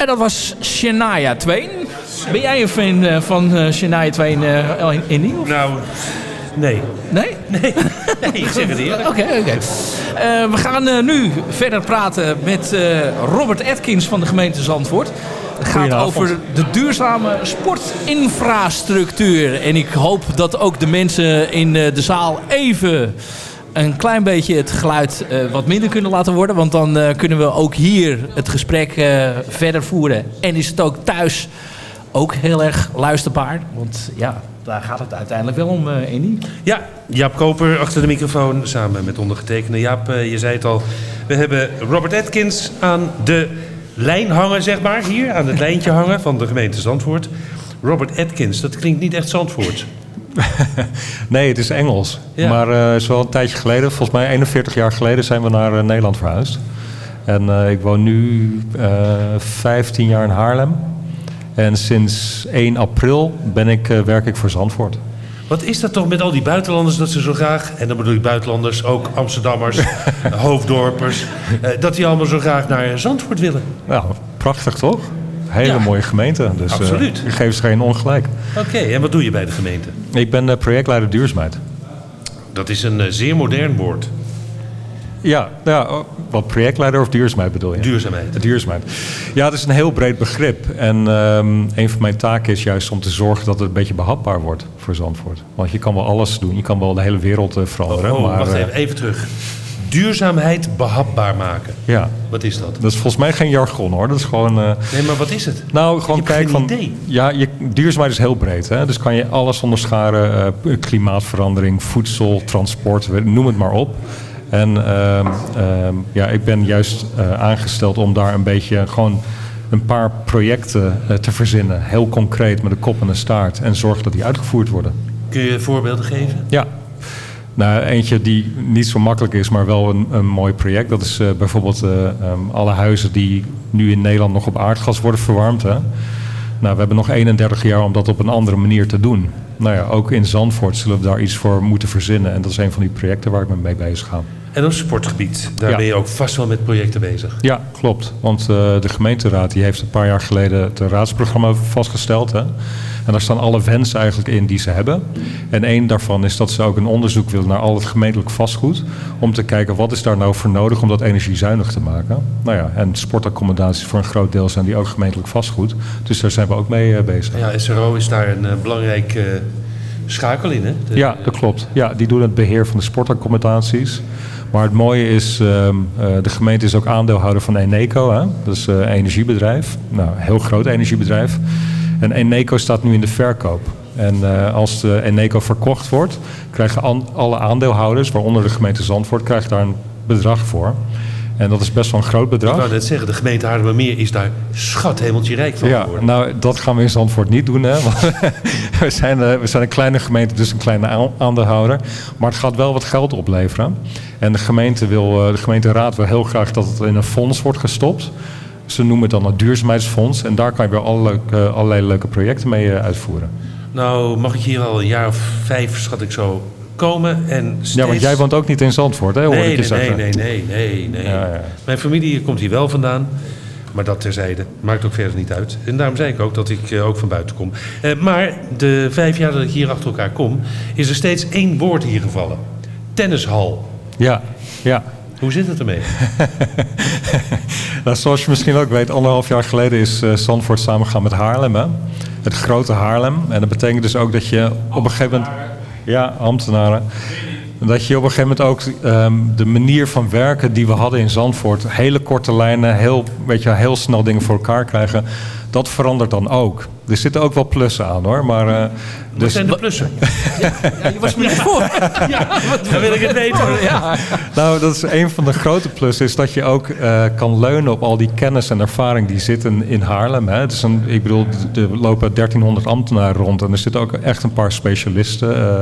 I: En dat was Shania Twain. Ben jij een fan eh, van eh, Shania Twain, eh Indy?
G: Nou, nee.
I: Nee?
G: Nee, nee ik zeg het eerlijk.
I: Oké, oké. We gaan nu verder praten met Robert Atkins van de gemeente Zandvoort. Het gaat over de duurzame sportinfrastructuur. En ik hoop dat ook de mensen in de zaal even een klein beetje het geluid eh, wat minder kunnen laten worden. Want dan eh, kunnen we ook hier het gesprek eh, verder voeren. En is het ook thuis ook heel erg luisterbaar. Want ja, daar gaat het uiteindelijk wel om, Andy.
G: Ja, Jaap Koper achter de microfoon, samen met ondergetekende. Jaap, je zei het al, we hebben Robert Atkins aan de lijn hangen, zeg maar. Hier, aan het lijntje hangen van de gemeente Zandvoort. Robert Atkins, dat klinkt niet echt Zandvoort.
N: Nee, het is Engels.
G: Ja.
N: Maar het is wel een tijdje geleden, volgens mij 41 jaar geleden, zijn we naar eh, Nederland verhuisd. En eh, ik woon nu eh 15 jaar in Haarlem. En sinds 1 april ben ik, werk ik voor Zandvoort.
G: Wat is dat toch met al die buitenlanders dat ze zo graag, en dan bedoel ik buitenlanders, ook Amsterdammers, hoofddorpers, dat die allemaal zo graag naar Zandvoort willen?
N: Nou, prachtig toch? Hele
G: Ja.
N: mooie gemeente. Dus, eh,
G: Absoluut.
N: geef ze geen ongelijk.
G: Oké, en wat doe je bij de gemeente?
N: Ik ben eh, projectleider duurzaamheid.
G: Dat is een eh, zeer modern woord.
N: Ja, ja, oh, wat projectleider of duurzaamheid bedoel je?
G: Duurzaamheid.
N: Duurzaamheid. Ja, het is een heel breed begrip. En ehm, een van mijn taken is juist om te zorgen dat het een beetje behapbaar wordt voor Zandvoort. Want je kan wel alles doen. Je kan wel de hele wereld veranderen.
G: Oh,
N: maar,
G: wacht even, even terug. Duurzaamheid behapbaar maken.
N: Ja.
G: Wat is dat?
N: Dat is volgens mij geen jargon hoor. Dat is gewoon. eh,
G: Nee, maar wat is het?
N: Nou, gewoon
G: Ik heb
N: kijk
G: geen
N: van.
G: idee.
N: Ja, je, duurzaamheid is heel breed. Hè? Dus kan je alles onderscharen: eh, klimaatverandering, voedsel, transport, noem het maar op. En ehm, ehm, ja, ik ben juist eh, aangesteld om daar een beetje gewoon een paar projecten te verzinnen. Heel concreet met een kop en een staart. En zorgen dat die uitgevoerd worden.
G: Kun je voorbeelden geven?
N: Ja. Nou, eentje die niet zo makkelijk is, maar wel een, een mooi project. Dat is eh, bijvoorbeeld eh, ehm, alle huizen die nu in Nederland nog op aardgas worden verwarmd. Hè? Nou, we hebben nog 31 jaar om dat op een andere manier te doen. Nou ja, ook in Zandvoort zullen we daar iets voor moeten verzinnen. En dat is een van die projecten waar ik me mee bezig ga.
G: En op sportgebied, daar
N: Ja.
G: ben je ook vast wel met projecten bezig.
N: Ja, klopt. Want eh, de gemeenteraad die heeft een paar jaar geleden het raadsprogramma vastgesteld. Hè? En daar staan alle wensen eigenlijk in die ze hebben. En één daarvan is dat ze ook een onderzoek willen naar al het gemeentelijk vastgoed. Om te kijken wat is daar nou voor nodig om dat energiezuinig te maken. Nou ja, en sportaccommodaties voor een groot deel zijn die ook gemeentelijk vastgoed. Dus daar zijn we ook mee eh, bezig.
G: Ja, SRO is daar een eh, belangrijk schakel in, hè?
N: Ja, dat klopt. Ja, die doen het beheer van de sportaccommodaties. Maar het mooie is, ehm, eh, de gemeente is ook aandeelhouder van Eneco. Hè? Dat is eh, een energiebedrijf. Nou, een heel groot energiebedrijf. En Eneco staat nu in de verkoop. En eh, als de Eneco verkocht wordt, krijgen alle aandeelhouders, waaronder de gemeente Zandvoort, krijgen daar een bedrag voor. En dat is best wel een groot
G: Ik
N: bedrag.
G: wou net zeggen, de gemeente Haarlemmermeer is daar schat hemeltje rijk van
N: Ja,
G: geworden.
N: nou, dat gaan we in Zandvoort niet doen. Hè? Want we, zijn, eh, we zijn een kleine gemeente, dus een kleine aan- aandeelhouder. Maar het gaat wel wat geld opleveren. En de, gemeente wil, eh, de gemeenteraad wil heel graag dat het in een fonds wordt gestopt. Ze noemen het dan een duurzaamheidsfonds. En daar kan je weer allerlei, eh, allerlei leuke projecten mee uitvoeren.
G: Nou, mag ik hier al een jaar of vijf, schat ik zo, komen en steeds...
N: Ja, want jij woont ook niet in Zandvoort, hè? Hoor
G: Nee,
N: ik je
G: nee, nee,
N: zeggen.
G: nee, nee, nee, nee.
N: Ja, ja.
G: Mijn familie komt hier wel vandaan. Maar dat terzijde. Maakt ook verder niet uit. En daarom zei ik ook dat ik eh, ook van buiten kom. Eh, maar de vijf jaar dat ik hier achter elkaar kom... is er steeds één woord hier gevallen. Tennishal.
N: Ja, ja.
G: Hoe zit het ermee?
N: Nou, zoals je misschien ook weet, anderhalf jaar geleden is eh Zandvoort samengegaan met Haarlem. Hè? Het grote Haarlem. En dat betekent dus ook dat je op een gegeven moment... Ja, ambtenaren. Dat je op een gegeven moment ook ehm, de manier van werken die we hadden in Zandvoort... hele korte lijnen, heel, weet je, heel snel dingen voor elkaar krijgen... dat verandert dan ook. Er zitten ook wel plussen aan hoor, maar...
G: Wat
N: dus,
G: zijn de plussen?
I: Ja, je was me niet voor.
G: Ja, dan wil ik het weten.
I: Ja.
N: Nou, dat is een van de grote plussen, is dat je ook eh, kan leunen op al die kennis en ervaring die zitten in Haarlem. Hè. Het is een, ik bedoel, er lopen 1300 ambtenaren rond en er zitten ook echt een paar specialisten eh,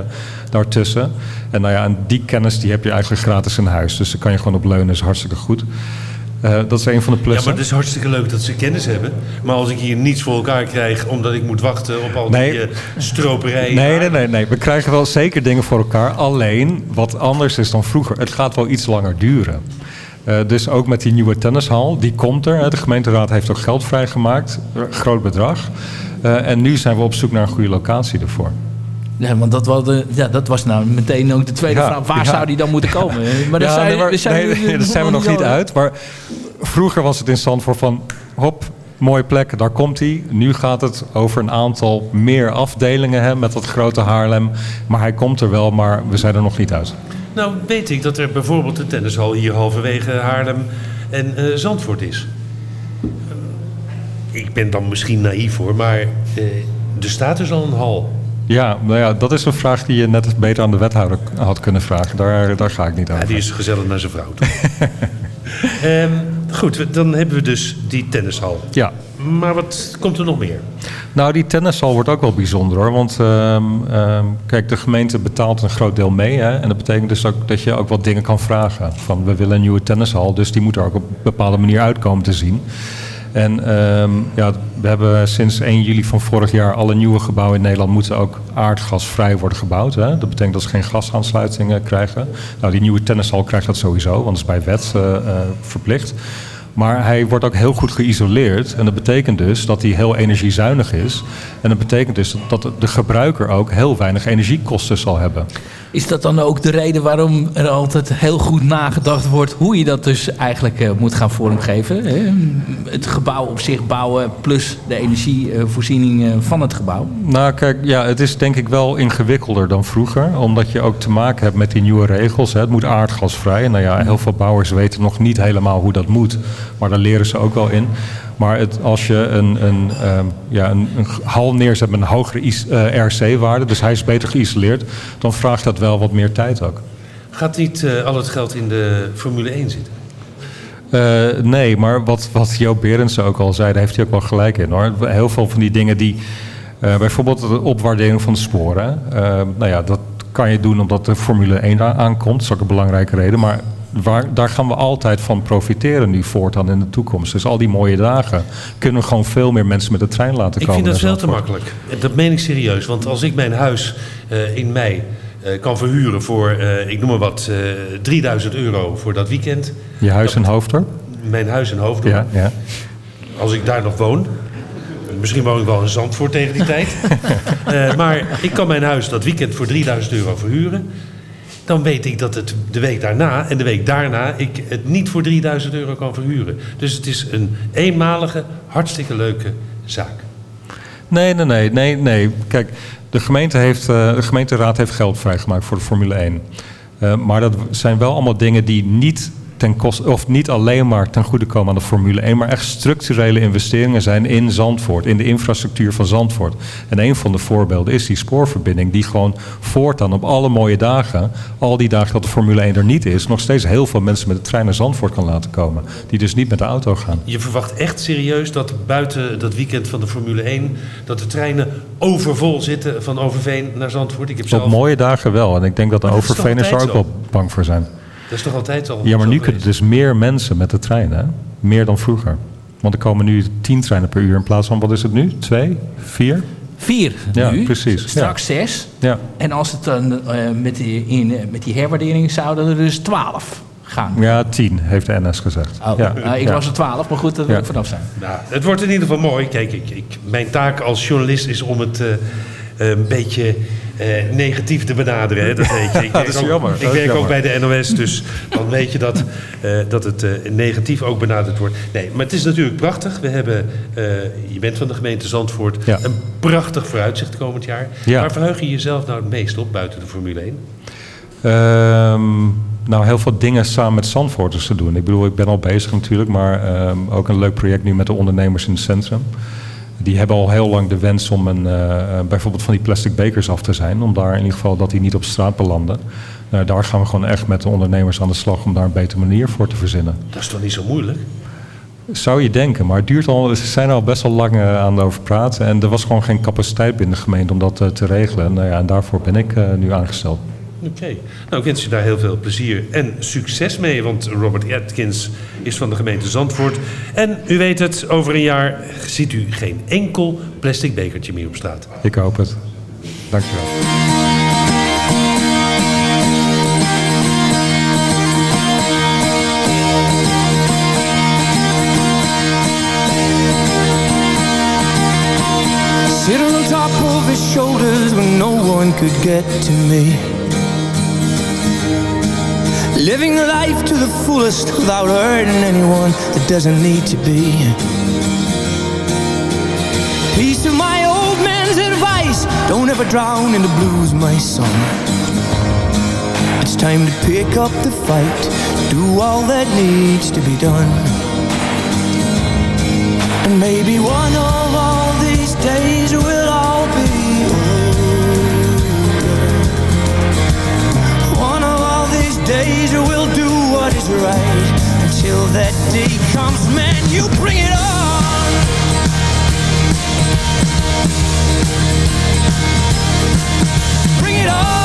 N: daartussen. En nou ja, en die kennis die heb je eigenlijk gratis in huis, dus daar kan je gewoon op leunen, is hartstikke goed. Eh, dat is een van de
G: Ja,
N: plussen.
G: maar het is hartstikke leuk dat ze kennis hebben. Maar als ik hier niets voor elkaar krijg... omdat ik moet wachten op al
N: Nee.
G: die uh, stroperijen...
N: Nee, nee, nee, nee. We krijgen wel zeker dingen voor elkaar. Alleen wat anders is dan vroeger. Het gaat wel iets langer duren. Eh, dus ook met die nieuwe tennishal, die komt er. De gemeenteraad heeft ook geld vrijgemaakt, groot bedrag. Eh, en nu zijn we op zoek naar een goede locatie ervoor.
I: Ja, want dat was, de, ja, dat was nou meteen ook de tweede
N: Ja,
I: vraag. Waar
N: ja.
I: zou die dan moeten komen? Maar daar
N: Ja,
I: zijn,
N: nee, maar-
I: daar zijn,
N: nee, nee, daar zijn we nog niet uit. Maar vroeger was het in Zandvoort van... hop, mooie plek, daar komt hij. Nu gaat het over een aantal meer afdelingen hè, met dat grote Haarlem. Maar hij komt er wel, maar we zijn er nog niet uit.
G: Nou weet ik dat er bijvoorbeeld een tennishal hier halverwege Haarlem en eh, Zandvoort is. Eh, ik ben dan misschien naïef hoor, maar eh, er staat dus al een hal.
N: Ja, nou ja, dat is een vraag die je net beter aan de wethouder had kunnen vragen. Daar, daar ga ik niet over.
G: Ja, die is gezellig naar zijn vrouw. Ehm, goed, dan hebben we dus die tennishal.
N: Ja.
G: Maar wat komt er nog meer?
N: Nou, die tennishal wordt ook wel bijzonder hoor. Want ehm, ehm, kijk, de gemeente betaalt een groot deel mee. Hè, en dat betekent dus ook dat je ook wat dingen kan vragen. Van we willen een nieuwe tennishal, dus die moet er ook op een bepaalde manier uitkomen te zien. En ehm, ja, we hebben sinds 1 juli van vorig jaar alle nieuwe gebouwen in Nederland moeten ook aardgasvrij worden gebouwd. Hè? Dat betekent dat ze geen gasaansluitingen krijgen. Nou, die nieuwe tennishal krijgt dat sowieso, want dat is bij wet eh, eh, verplicht. Maar hij wordt ook heel goed geïsoleerd. En dat betekent dus dat hij heel energiezuinig is. En dat betekent dus dat de gebruiker ook heel weinig energiekosten zal hebben.
I: Is dat dan ook de reden waarom er altijd heel goed nagedacht wordt hoe je dat dus eigenlijk eh, moet gaan vormgeven? Hè? Het gebouw op zich bouwen plus de energievoorziening eh, van het gebouw.
N: Nou, kijk, ja, het is denk ik wel ingewikkelder dan vroeger. Omdat je ook te maken hebt met die nieuwe regels. Hè. Het moet aardgasvrij. Nou ja, heel veel bouwers weten nog niet helemaal hoe dat moet. Maar daar leren ze ook wel in. Maar het, als je een, een, ehm, ja, een, een hal neerzet met een hogere eh, RC-waarde, dus hij is beter geïsoleerd, dan vraagt dat wel wat meer tijd ook.
G: Gaat niet eh, al het geld in de Formule 1 zitten?
N: Eh, nee, maar wat, wat Joop Berendsen ook al zei, daar heeft hij ook wel gelijk in hoor. Heel veel van die dingen die, bijvoorbeeld de opwaardering van de sporen. eh, nou ja, dat kan je doen omdat de Formule 1 a- aankomt. Dat is ook een belangrijke reden. Maar waar, daar gaan we altijd van profiteren nu voortaan in de toekomst. Dus al die mooie dagen kunnen we gewoon veel meer mensen met de trein laten
G: Ik
N: komen.
G: vind dat veel te makkelijk. Dat meen ik serieus. Want als ik mijn huis eh, in mei eh, kan verhuren voor, eh, ik noem maar wat, eh 3000 euro voor dat weekend.
N: Je huis en hoofddorp?
G: Mijn huis in Hoofddorp.
N: Ja, ja.
G: Als ik daar nog woon. Misschien woon ik wel in Zandvoort tegen die tijd. Maar ik kan mijn huis dat weekend voor 3000 euro verhuren. Dan weet ik dat het de week daarna en de week daarna ik het niet voor 3000 euro kan verhuren. Dus het is een eenmalige, hartstikke leuke zaak.
N: Nee, nee, nee, nee, nee. Kijk, de, gemeente heeft, eh, de gemeenteraad heeft geld vrijgemaakt voor de Formule 1. Eh, maar dat zijn wel allemaal dingen die niet ten koste, of niet alleen maar ten goede komen aan de Formule 1, maar echt structurele investeringen zijn in Zandvoort, in de infrastructuur van Zandvoort. En een van de voorbeelden is die spoorverbinding, die gewoon voortaan op alle mooie dagen, al die dagen dat de Formule 1 er niet is, nog steeds heel veel mensen met de trein naar Zandvoort kan laten komen. Die dus niet met de auto gaan.
G: Je verwacht echt serieus dat buiten dat weekend van de Formule 1... dat de treinen overvol zitten van Overveen naar Zandvoort. Ik heb
N: Op
G: zelf...
N: mooie dagen wel. En ik denk dat de
G: dat
N: Overveners er ook wel bang voor zijn.
G: Dat is toch altijd al
N: Ja, maar nu kunnen dus meer mensen met de trein, hè? Meer dan vroeger. Want er komen nu tien treinen per uur in plaats van, wat is het nu? Twee? Vier?
I: Vier
N: Ja,
I: nu,
N: precies.
I: straks zes.
N: Ja.
I: En als het dan eh, met, die, in, eh, met die herwaardering zouden er dus twaalf gaan.
N: Ja, tien, heeft de NS gezegd.
I: Oh,
N: ja.
I: nou, ik
N: Ja.
I: was er twaalf, maar goed, daar wil
N: Ja.
I: ik vanaf zijn.
G: Nou, het wordt in ieder geval mooi. Kijk, ik, ik, mijn taak als journalist is om het eh, een beetje eh, negatief te benaderen. Hè? Dat weet je. Ik
N: Dat is
G: ook,
N: jammer,
G: Ik werk ook bij de NOS, dus dan weet je dat, eh, dat het eh, negatief ook benaderd wordt. Nee, maar het is natuurlijk prachtig. We hebben, eh, je bent van de gemeente Zandvoort,
N: Ja.
G: een prachtig vooruitzicht komend jaar.
N: Ja.
G: Waar verheug je jezelf nou het meest op buiten de Formule 1?
N: Ehm, nou, heel veel dingen samen met Zandvoorters te doen. Ik bedoel, ik ben al bezig natuurlijk, maar ehm, ook een leuk project nu met de ondernemers in het centrum. Die hebben al heel lang de wens om een, eh, eh, bijvoorbeeld van die plastic bekers af te zijn. Om daar in ieder geval dat die niet op straat belanden. Nou, daar gaan we gewoon echt met de ondernemers aan de slag om daar een betere manier voor te verzinnen.
G: Dat is toch niet zo moeilijk?
N: Zou je denken, maar het duurt al, ze zijn er al best wel lang eh, aan over praten. En er was gewoon geen capaciteit binnen de gemeente om dat eh, te regelen. Nou ja, en daarvoor ben ik eh, nu aangesteld.
G: Oké. Nou, ik wens je daar heel veel plezier en succes mee. Want Robert Atkins is van de gemeente Zandvoort. En u weet het, over een jaar ziet u geen enkel plastic bekertje meer op straat.
N: Ik hoop het. Dankjewel.
O: Sit on top of his shoulders when no one could get to me. Living life to the fullest without hurting anyone that doesn't need to be. Piece of my old man's advice Don't ever drown in the blues, my son. It's time to pick up the fight, do all that needs to be done. And maybe one of days you will do what is right. Until that day comes, man, you bring it on. Bring it on.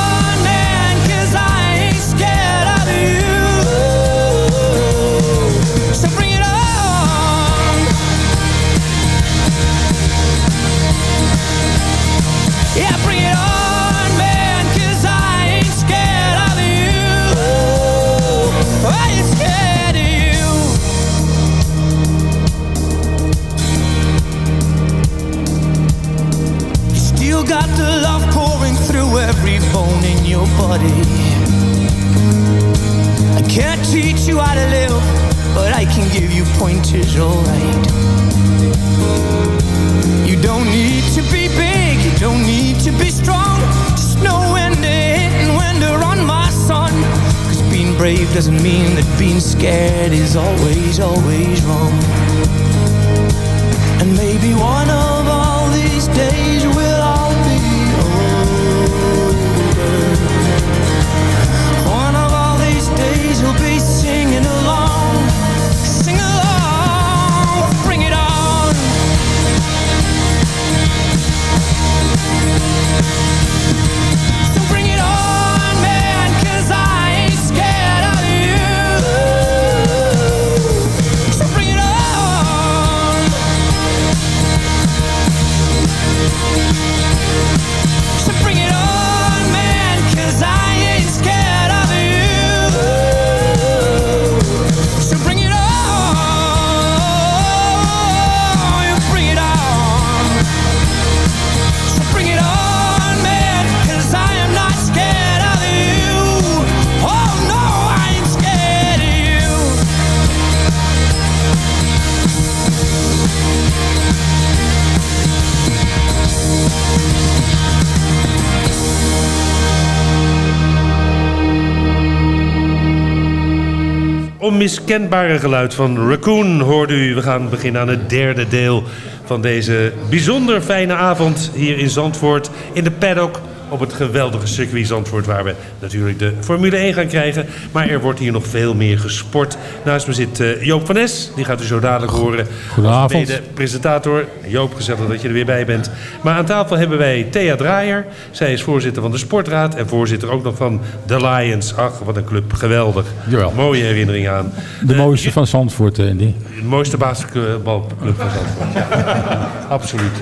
G: Onmiskenbare geluid van Raccoon hoorde u. We gaan beginnen aan het derde deel van deze bijzonder fijne avond hier in Zandvoort. In de paddock op het geweldige circuit Zandvoort... waar we natuurlijk de Formule 1 gaan krijgen. Maar er wordt hier nog veel meer gesport. Naast me zit eh, Joop van Nes. Die gaat u zo dadelijk horen.
P: Goedenavond.
G: De presentator. Joop, gezellig dat je er weer bij bent. Maar aan tafel hebben wij Thea Draaier. Zij is voorzitter van de Sportraad en voorzitter ook nog van The Lions. Ach, wat een club. Geweldig.
P: Jawel.
G: Mooie herinnering aan.
P: De mooiste van Zandvoort, eh, die.
G: De mooiste basketbalclub van Zandvoort. Ja, absoluut.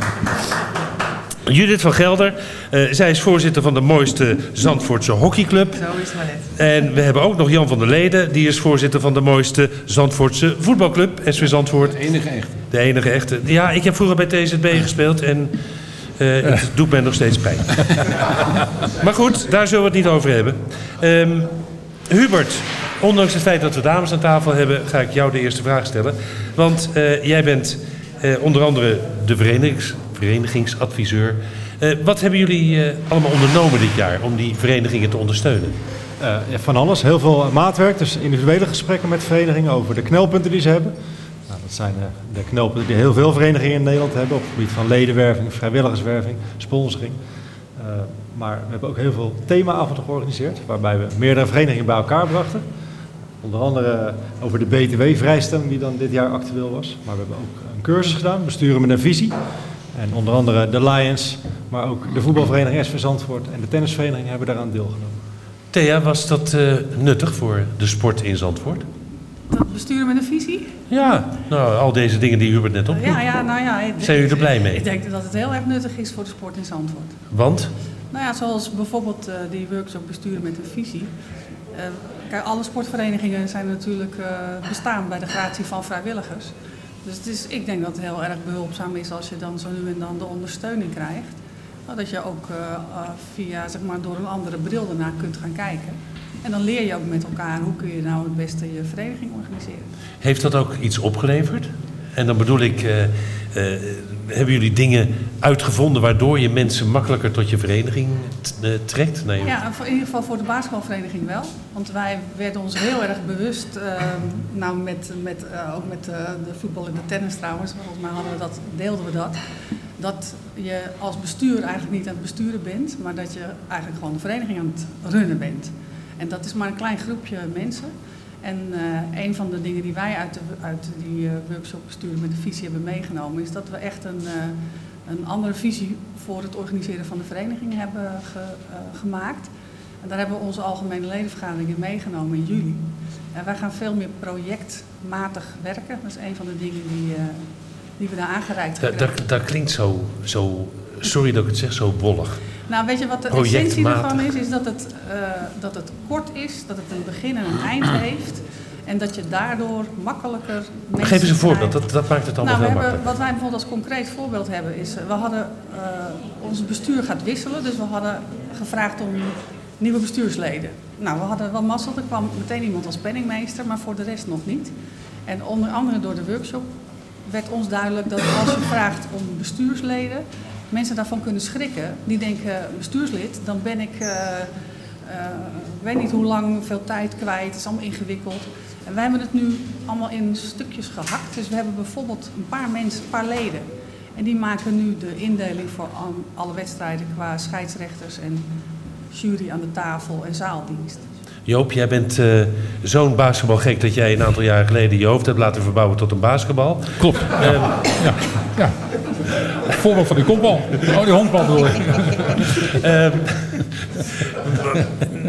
G: Judith van Gelder. eh, zij is voorzitter van de mooiste Zandvoortse hockeyclub.
Q: Zo is het maar net.
G: En we hebben ook nog Jan van der Leden. Die is voorzitter van de mooiste Zandvoortse voetbalclub. SV Zandvoort. De enige echte. De enige echte. Ja, ik heb vroeger bij TZB gespeeld en eh, het doet mij nog steeds pijn. maar goed, daar zullen we het niet over hebben. Ehm, Hubert, ondanks het feit dat we dames aan tafel hebben... ga ik jou de eerste vraag stellen. Want eh, jij bent eh, onder andere de verenigings, verenigingsadviseur. Eh, wat hebben jullie eh, allemaal ondernomen dit jaar om die verenigingen te ondersteunen?
R: Eh, van alles. Heel veel maatwerk. Dus individuele gesprekken met verenigingen over de knelpunten die ze hebben. Nou, dat zijn de knelpunten die heel veel verenigingen in Nederland hebben. Op het gebied van ledenwerving, vrijwilligerswerving, sponsoring. Maar we hebben ook heel veel themaavonden georganiseerd. Waarbij we meerdere verenigingen bij elkaar brachten. Onder andere over de BTW-vrijstelling die dan dit jaar actueel was. Maar we hebben ook een cursus gedaan, besturen met een visie. En onder andere de Lions, maar ook de voetbalvereniging SV Zandvoort en de tennisvereniging hebben daaraan deelgenomen.
G: Thea, was dat eh, nuttig voor de sport in Zandvoort?
Q: Dat besturen met een visie?
G: Ja, nou, al deze dingen die Hubert net opnoemt.
Q: Ja, ja, nou ja.
G: Zijn jullie er blij mee?
Q: Ik denk dat het heel erg nuttig is voor de sport in Zandvoort.
G: Want?
Q: Nou ja, zoals bijvoorbeeld eh, die workshop besturen met een visie. Eh, kijk, alle sportverenigingen zijn natuurlijk eh, bestaan bij de gratie van vrijwilligers. Dus het is, ik denk dat het heel erg behulpzaam is als je dan zo nu en dan de ondersteuning krijgt. Dat je ook eh, eh, via, zeg maar, door een andere bril ernaar kunt gaan kijken. En dan leer je ook met elkaar hoe kun je nou het beste je vereniging organiseren.
G: Heeft dat ook iets opgeleverd? En dan bedoel ik, eh, hebben jullie dingen uitgevonden waardoor je mensen makkelijker tot je vereniging eh, trekt? Nee.
Q: Ja, in ieder geval voor de basketbalvereniging wel. Want wij werden ons heel erg bewust, ehm, nou met, met, eh, ook met eh, de voetbal en de tennis trouwens, volgens mij hadden we dat, deelden we dat. Dat je als bestuur eigenlijk niet aan het besturen bent, maar dat je eigenlijk gewoon de vereniging aan het runnen bent. En dat is maar een klein groepje mensen. En eh, een van de dingen die wij uit, de, uit die eh, workshop besturen met de visie hebben meegenomen, is dat we echt een, eh, een andere visie voor het organiseren van de vereniging hebben ge- gemaakt. En daar hebben we onze algemene ledenvergadering in meegenomen in juli. En wij gaan veel meer projectmatig werken. Dat is een van de dingen die, die we daar aangereikt
G: Dat,
Q: hebben.
G: dat, dat klinkt zo, zo, sorry dat ik het zeg, zo wollig.
Q: Nou, weet je wat de essentie ervan is? Is dat het, eh, dat het kort is, dat het een begin en een eind heeft. En dat je daardoor makkelijker
G: Geef eens een voorbeeld, dat, dat maakt het allemaal
Q: nou, we
G: heel
Q: hebben,
G: makkelijk.
Q: wat wij bijvoorbeeld als concreet voorbeeld hebben is, eh, we hadden, eh, ons bestuur gaat wisselen, dus we hadden gevraagd om nieuwe bestuursleden. Nou, we hadden wel mazzel, er kwam meteen iemand als penningmeester, maar voor de rest nog niet. En onder andere door de workshop werd ons duidelijk dat als je vraagt om bestuursleden, mensen daarvan kunnen schrikken. Die denken, bestuurslid, dan ben ik, eh, eh, ik weet niet hoe lang, veel tijd kwijt, het is allemaal ingewikkeld. En wij hebben het nu allemaal in stukjes gehakt. Dus we hebben bijvoorbeeld een paar mensen, een paar leden. En die maken nu de indeling voor al- alle wedstrijden qua scheidsrechters en jury aan de tafel en zaaldienst.
G: Joop, jij bent eh, zo'n basketbalgek dat jij een aantal jaren geleden je hoofd hebt laten verbouwen tot een basketbal.
P: Klopt.
G: Ehm,
P: Ja, ja. Voorbeeld van die kopbal. Oh, die honkbal bedoel ik.
G: Ehm,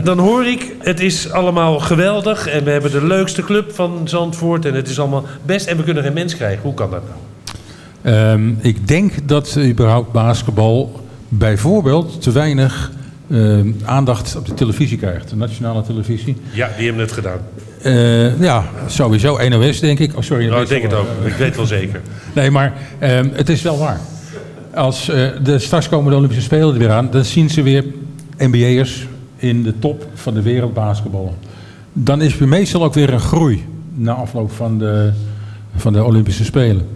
G: dan hoor ik, het is allemaal geweldig en we hebben de leukste club van Zandvoort en het is allemaal best en we kunnen geen mens krijgen. Hoe kan dat nou?
P: Ehm, ik denk dat überhaupt basketbal bijvoorbeeld te weinig ehm, aandacht op de televisie krijgt. De nationale televisie.
G: Ja, die hebben het gedaan.
P: Eh, ja, sowieso. NOS denk ik. Oh, sorry.
G: Nou, ik denk het ook. Ik weet wel zeker.
P: Nee, maar ehm, het is wel waar. Als eh, de straks komen de Olympische Spelen er weer aan, dan zien ze weer NBA'ers in de top van de wereldbasketbal. Dan is er meestal ook weer een groei na afloop van de, van de Olympische Spelen.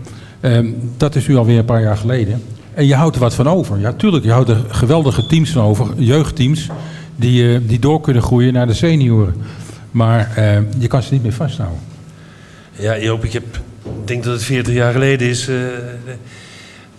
P: Ehm, dat is nu alweer een paar jaar geleden. En je houdt er wat van over. Ja, tuurlijk, je houdt er geweldige teams van over, jeugdteams, die, eh, die door kunnen groeien naar de senioren. Maar eh, je kan ze niet meer vasthouden.
G: Ja, Joop, ik heb, denk dat het 40 jaar geleden is, eh,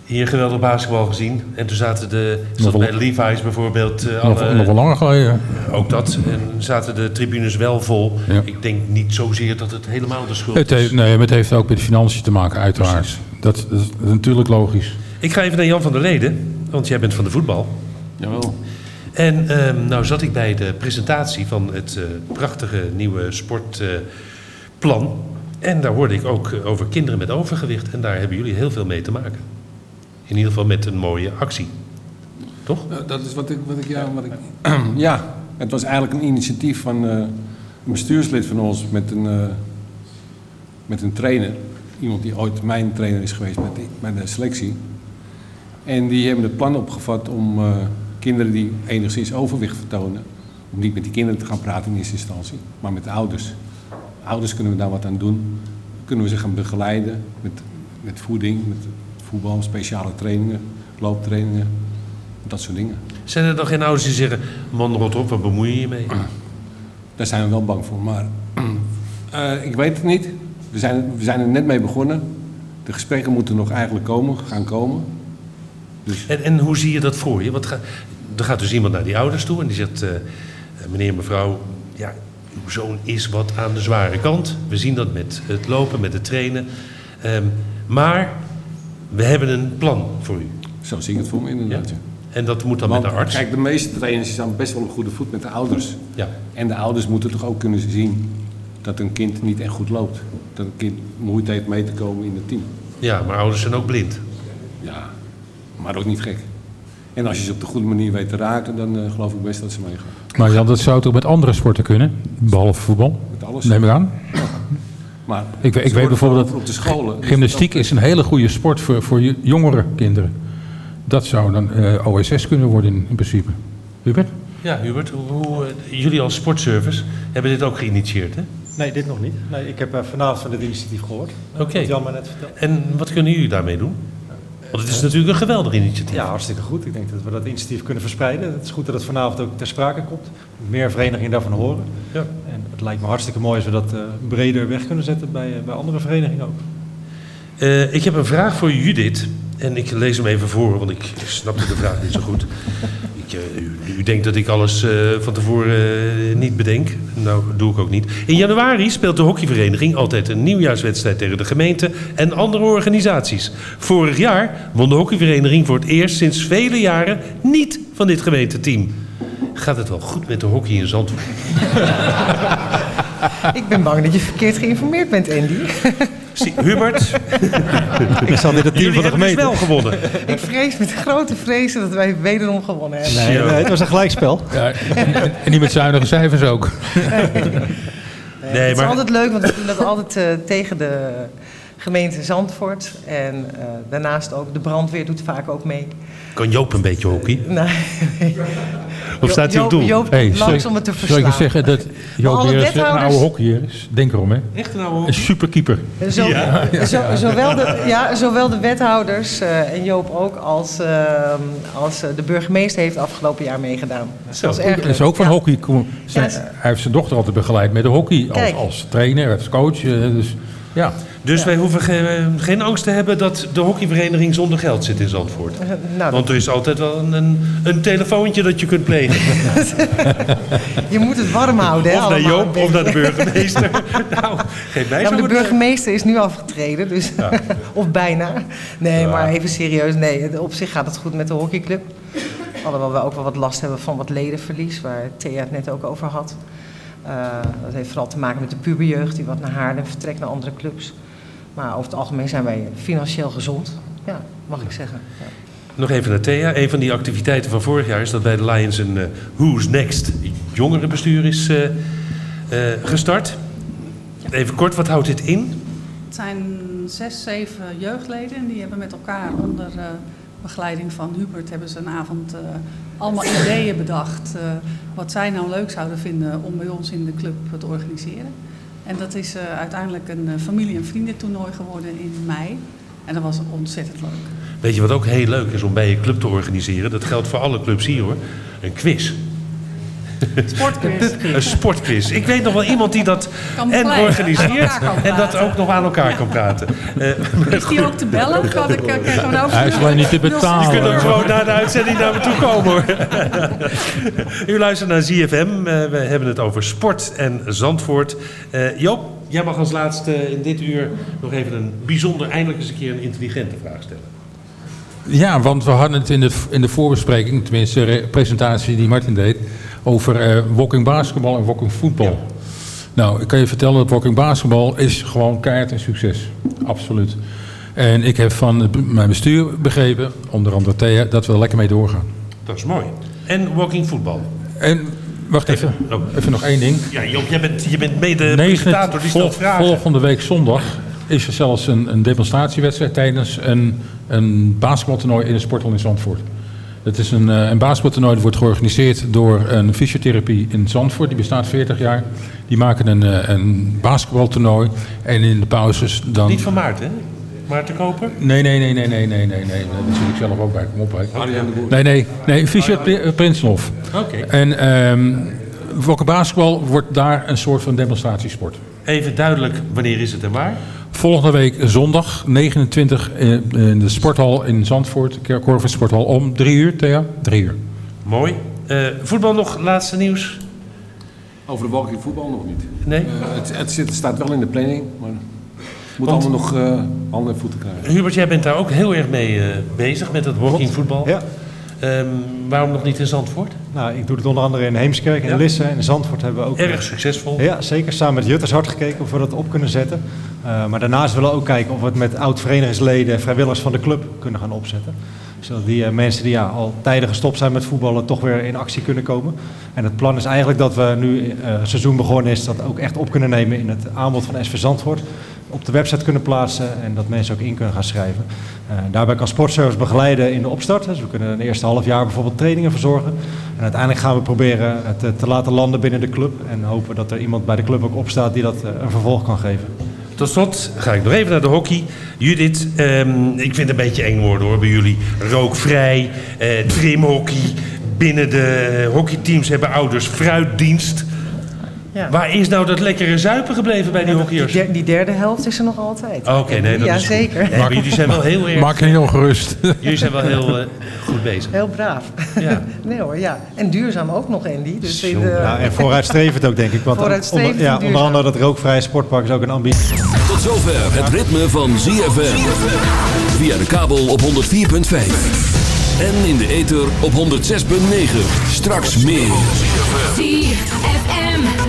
G: hier geweldig basketbal gezien. En toen zaten de, zat bij Levi's bijvoorbeeld, eh,
P: Nog,
G: alle-
P: nog wel langer geleden.
G: ook dat. En zaten de tribunes wel vol.
P: Ja.
G: Ik denk niet zozeer dat het helemaal de schuld
P: Het
G: is.
P: heeft, nee, maar het heeft ook met de financiën te maken, uiteraard. Dat, dat is natuurlijk logisch.
G: Ik ga even naar Jan van der Leden, want jij bent van de voetbal.
S: Jawel.
G: En ehm, nou zat ik bij de presentatie van het eh, prachtige nieuwe sportplan. en daar hoorde ik ook eh, over kinderen met overgewicht. En daar hebben jullie heel veel mee te maken. In ieder geval met een mooie actie. Toch?
S: Eh, dat is wat ik, wat ik, ja, wat ik... ja, het was eigenlijk een initiatief van eh, een bestuurslid van ons met een, eh, met een trainer. Iemand die ooit mijn trainer is geweest met, met de selectie. En die hebben het plan opgevat om kinderen die enigszins overwicht vertonen... om niet met die kinderen te gaan praten in eerste instantie, maar met de ouders. Ouders kunnen we daar wat aan doen. Kunnen we ze gaan begeleiden met, met voeding, met voetbal, speciale trainingen, looptrainingen, dat soort dingen.
G: Zijn er dan geen ouders die zeggen: Man, rot op, wat bemoei je je mee?
S: Daar zijn we wel bang voor. Maar eh, ik weet het niet. We zijn, we zijn er net mee begonnen. De gesprekken moeten nog eigenlijk komen, gaan komen.
G: En, en hoe zie je dat voor je? Want ga, er gaat dus iemand naar die ouders toe en die zegt: eh, Meneer, mevrouw, ja, uw zoon is wat aan de zware kant. We zien dat met het lopen, met het trainen. Ehm, maar we hebben een plan voor u.
S: Zo zie ik het voor me inderdaad. ja.
G: En dat moet dan
S: Want,
G: met de arts.
S: Kijk, de meeste trainers staan best wel op goede voet met de ouders.
G: Ja.
S: En de ouders moeten toch ook kunnen zien dat een kind niet echt goed loopt. Dat een kind moeite heeft mee te komen in het team.
G: Ja, maar ouders zijn ook blind.
S: Ja, maar ook niet gek. En als je ze op de goede manier weet te raken, dan eh, geloof ik best dat ze meegaan.
P: Maar Jan, dat zou toch met andere sporten kunnen? Behalve voetbal?
S: Met alles.
P: Neem ik aan.
S: Maar
P: Ik, weet- ik weet bijvoorbeeld dat
S: op de scholen. dus
P: gymnastiek is een hele goede sport voor, voor jongere kinderen. Dat zou dan eh, OSS kunnen worden in, in principe. Hubert?
G: Ja, Hubert, hoe, hoe, eh, jullie als sportservice hebben dit ook geïnitieerd, hè?
R: Nee, dit nog niet. Nee, ik heb eh, vanavond van dit initiatief gehoord.
G: Oké.
R: Jan me net vertelde.
G: En wat kunnen jullie daarmee doen? Want het is natuurlijk een geweldig initiatief.
R: Ja, hartstikke goed. Ik denk dat we dat initiatief kunnen verspreiden. Het is goed dat het vanavond ook ter sprake komt. Meer verenigingen daarvan horen.
G: Ja.
R: En het lijkt me hartstikke mooi als we dat eh, breder weg kunnen zetten bij, eh, bij andere verenigingen ook.
G: Eh, ik heb een vraag voor Judith. En ik lees hem even voor, want ik snapte de vraag niet zo goed. U denkt dat ik alles eh, van tevoren eh, niet bedenk. Nou, doe ik ook niet. In januari speelt de hockeyvereniging altijd een nieuwjaarswedstrijd tegen de gemeente en andere organisaties. Vorig jaar won de hockeyvereniging voor het eerst sinds vele jaren niet van dit gemeenteteam. Gaat het wel goed met de hockey in Zandvoort?
T: Ik ben bang dat je verkeerd geïnformeerd bent, Andy.
G: Zie, Hubert.
R: Ik zal dit het team van de
G: dus
R: gemeente.
G: wel gewonnen.
T: Ik vrees met grote vrezen dat wij wederom gewonnen hebben.
R: Nee, nee, het was een gelijkspel.
P: Ja, en, en- en die met zuinige cijfers ook.
G: Nee,
T: het
G: maar-
T: is altijd leuk, want we doen dat altijd eh, tegen de gemeente Zandvoort. En eh, daarnaast ook de brandweer doet vaak ook mee.
G: Kan Joop een beetje hockey?
T: Nee.
G: Of staat hij op doel?
T: Joop, Joop
P: Hey,
T: langs
P: ik-
T: om het te
P: Zal ik
T: verslaan.
P: je zeggen dat Joop een
T: wethouders-
P: oude hockeyer is? Denk erom, hè?
G: Echt een oude
P: Een superkeeper.
T: Zo, zo- zowel, de, ja, zowel de wethouders eh, en Joop ook als, eh, als eh, de burgemeester heeft afgelopen jaar meegedaan. Dat is erg
P: is ook van
T: Ja.
P: hockey. Zijn-
T: Ja,
P: Hij heeft zijn dochter altijd begeleid met de hockey. Als, als trainer, als coach. Dus ja.
G: Dus wij hoeven geen, geen angst te hebben dat de hockeyvereniging zonder geld zit in Zandvoort.
T: Eh, nou,
G: Want er is altijd wel een, een, telefoontje dat je kunt plegen.
T: je moet het warm houden. hè,
G: of naar Joop of naar de burgemeester. nou, geef mij zo
T: de burgemeester is nu afgetreden, dus of bijna. Nee, maar even serieus. Nee, op zich gaat het goed met de hockeyclub. Alhoewel we ook wel wat last hebben van wat ledenverlies, waar Thea het net ook over had. Eh, dat heeft vooral te maken met de puberjeugd die wat naar Haarlem vertrekt, naar andere clubs. Maar over het algemeen zijn wij financieel gezond. Ja, mag ik zeggen. Ja.
G: Nog even naar Thea. Een van die activiteiten van vorig jaar is dat bij de Lions een eh, Who's Next jongerenbestuur is eh, eh, gestart. Even kort, wat houdt dit in?
Q: Het zijn zes, zeven jeugdleden en die hebben met elkaar onder eh, begeleiding van Hubert hebben ze een avond eh, allemaal ideeën bedacht eh, wat zij nou leuk zouden vinden om bij ons in de club te organiseren. En dat is eh, uiteindelijk een eh, familie- en vriendentoernooi geworden in mei. En dat was ontzettend leuk.
G: Weet je wat ook heel leuk is om bij je club te organiseren? Dat geldt voor alle clubs hier hoor. Een quiz.
Q: Sportquiz.
G: Een sportquiz. Ik weet nog wel iemand die dat
Q: Kan
G: en organiseert en dat ook nog aan elkaar kan praten. Eh,
Q: Is die ook te bellen? Kan ik, kan ik gewoon over?
P: Hij is alleen niet te betalen.
G: Je kunt ook gewoon na de uitzending naar me toe komen hoor. U luistert naar ZFM. Eh, we hebben het over sport en Zandvoort. Eh, Joop, jij mag als laatste in dit uur nog even een bijzonder, eindelijk eens een keer een intelligente vraag stellen.
P: Ja, want we hadden het in de, in de voorbespreking, tenminste de presentatie die Martin deed, over eh walking basketbal en walking voetbal. Nou, ik kan je vertellen dat walking basketbal is gewoon keihard een succes. Absoluut. En ik heb van het mijn bestuur begrepen, onder andere Thea, dat we er lekker mee doorgaan.
G: Dat is mooi. En walking voetbal.
P: En wacht even, even nog één ding.
G: Ja, Joop, jij bent, je bent mede presentator die stelt
P: vol-
G: vragen.
P: Volgende week zondag is er zelfs een, een demonstratiewedstrijd tijdens een, een basketbaltoernooi in de sporthal in Zandvoort. Het is een, eh, een basketbaltoernooi dat wordt georganiseerd door een fysiotherapie in Zandvoort. Die bestaat 40 jaar. Die maken een, eh, een basketbaltoernooi. En in de pauzes dan...
G: Niet van Maarten, hè? Maarten Koper?
P: Nee, nee, nee, nee, nee, nee, nee, nee. Daar zit ik zelf ook bij. Kom op, hè.
G: Boer.
P: Nee, nee, nee. Fysio Pri- Prinsenhof.
G: Oké.
P: En ehm welke basketbal wordt daar een soort van demonstratiesport.
G: Even duidelijk, wanneer is het en waar?
P: Volgende week zondag 29 in in de sporthal in Zandvoort, Kerkhoven Sporthal, om drie uur, Thea? Drie uur.
G: Mooi. Eh, voetbal nog, laatste nieuws?
S: Over de walking voetbal nog niet.
G: Nee?
S: Eh, het, het zit, staat wel in de planning, maar moet
G: Want-
S: allemaal nog eh, handen en voeten krijgen.
G: Hubert, jij bent daar ook heel erg mee eh, bezig met het walking voetbal.
R: Ja.
G: Ehm, waarom nog niet in Zandvoort?
R: Nou, ik doe het onder andere in Heemskerk, in
G: Ja.
R: Lisse en in Zandvoort hebben we ook...
G: Erg succesvol.
R: Ja, zeker. Samen met Jutters hard gekeken of we dat op kunnen zetten. Eh, maar daarnaast willen we ook kijken of we het met oud-verenigingsleden, vrijwilligers van de club kunnen gaan opzetten. Zodat die eh, mensen die ja, al tijden gestopt zijn met voetballen toch weer in actie kunnen komen. En het plan is eigenlijk dat we nu eh, het seizoen begonnen is, dat ook echt op kunnen nemen in het aanbod van SV Zandvoort. Op de website kunnen plaatsen en dat mensen ook in kunnen gaan schrijven. Eh, daarbij kan Sportservice begeleiden in de opstart. Dus we kunnen een eerste half jaar bijvoorbeeld trainingen verzorgen. En uiteindelijk gaan we proberen het eh, te laten landen binnen de club. En hopen dat er iemand bij de club ook opstaat die dat eh, een vervolg kan geven.
G: Tot slot ga ik nog even naar de hockey. Judith, ehm, ik vind het een beetje eng worden hoor bij jullie. Rookvrij, eh, trimhockey. Binnen de hockeyteams hebben ouders fruitdienst.
T: Ja.
G: Waar is nou dat lekkere zuipen gebleven bij die hockeyers?
T: Die, der- die derde helft is er nog altijd.
G: Oké, nee, dat
T: ja,
G: is goed.
T: zeker.
G: Maar jullie zijn wel heel erg...
P: Maak je niet ongerust.
G: Jullie zijn wel heel eh, goed bezig.
T: Heel braaf.
G: Ja.
T: nee hoor, ja. En duurzaam ook nog, Andy. Dus in de...
R: Ja, en vooruitstrevend ook denk ik. Want
T: Vooruitstrevend
R: onder, ja, onder andere dat rookvrije sportpark is ook een ambitie.
U: Tot zover het ritme van ZFM. Via de kabel op 104.5. En in de ether op 106.9. Straks meer.
M: ZFM.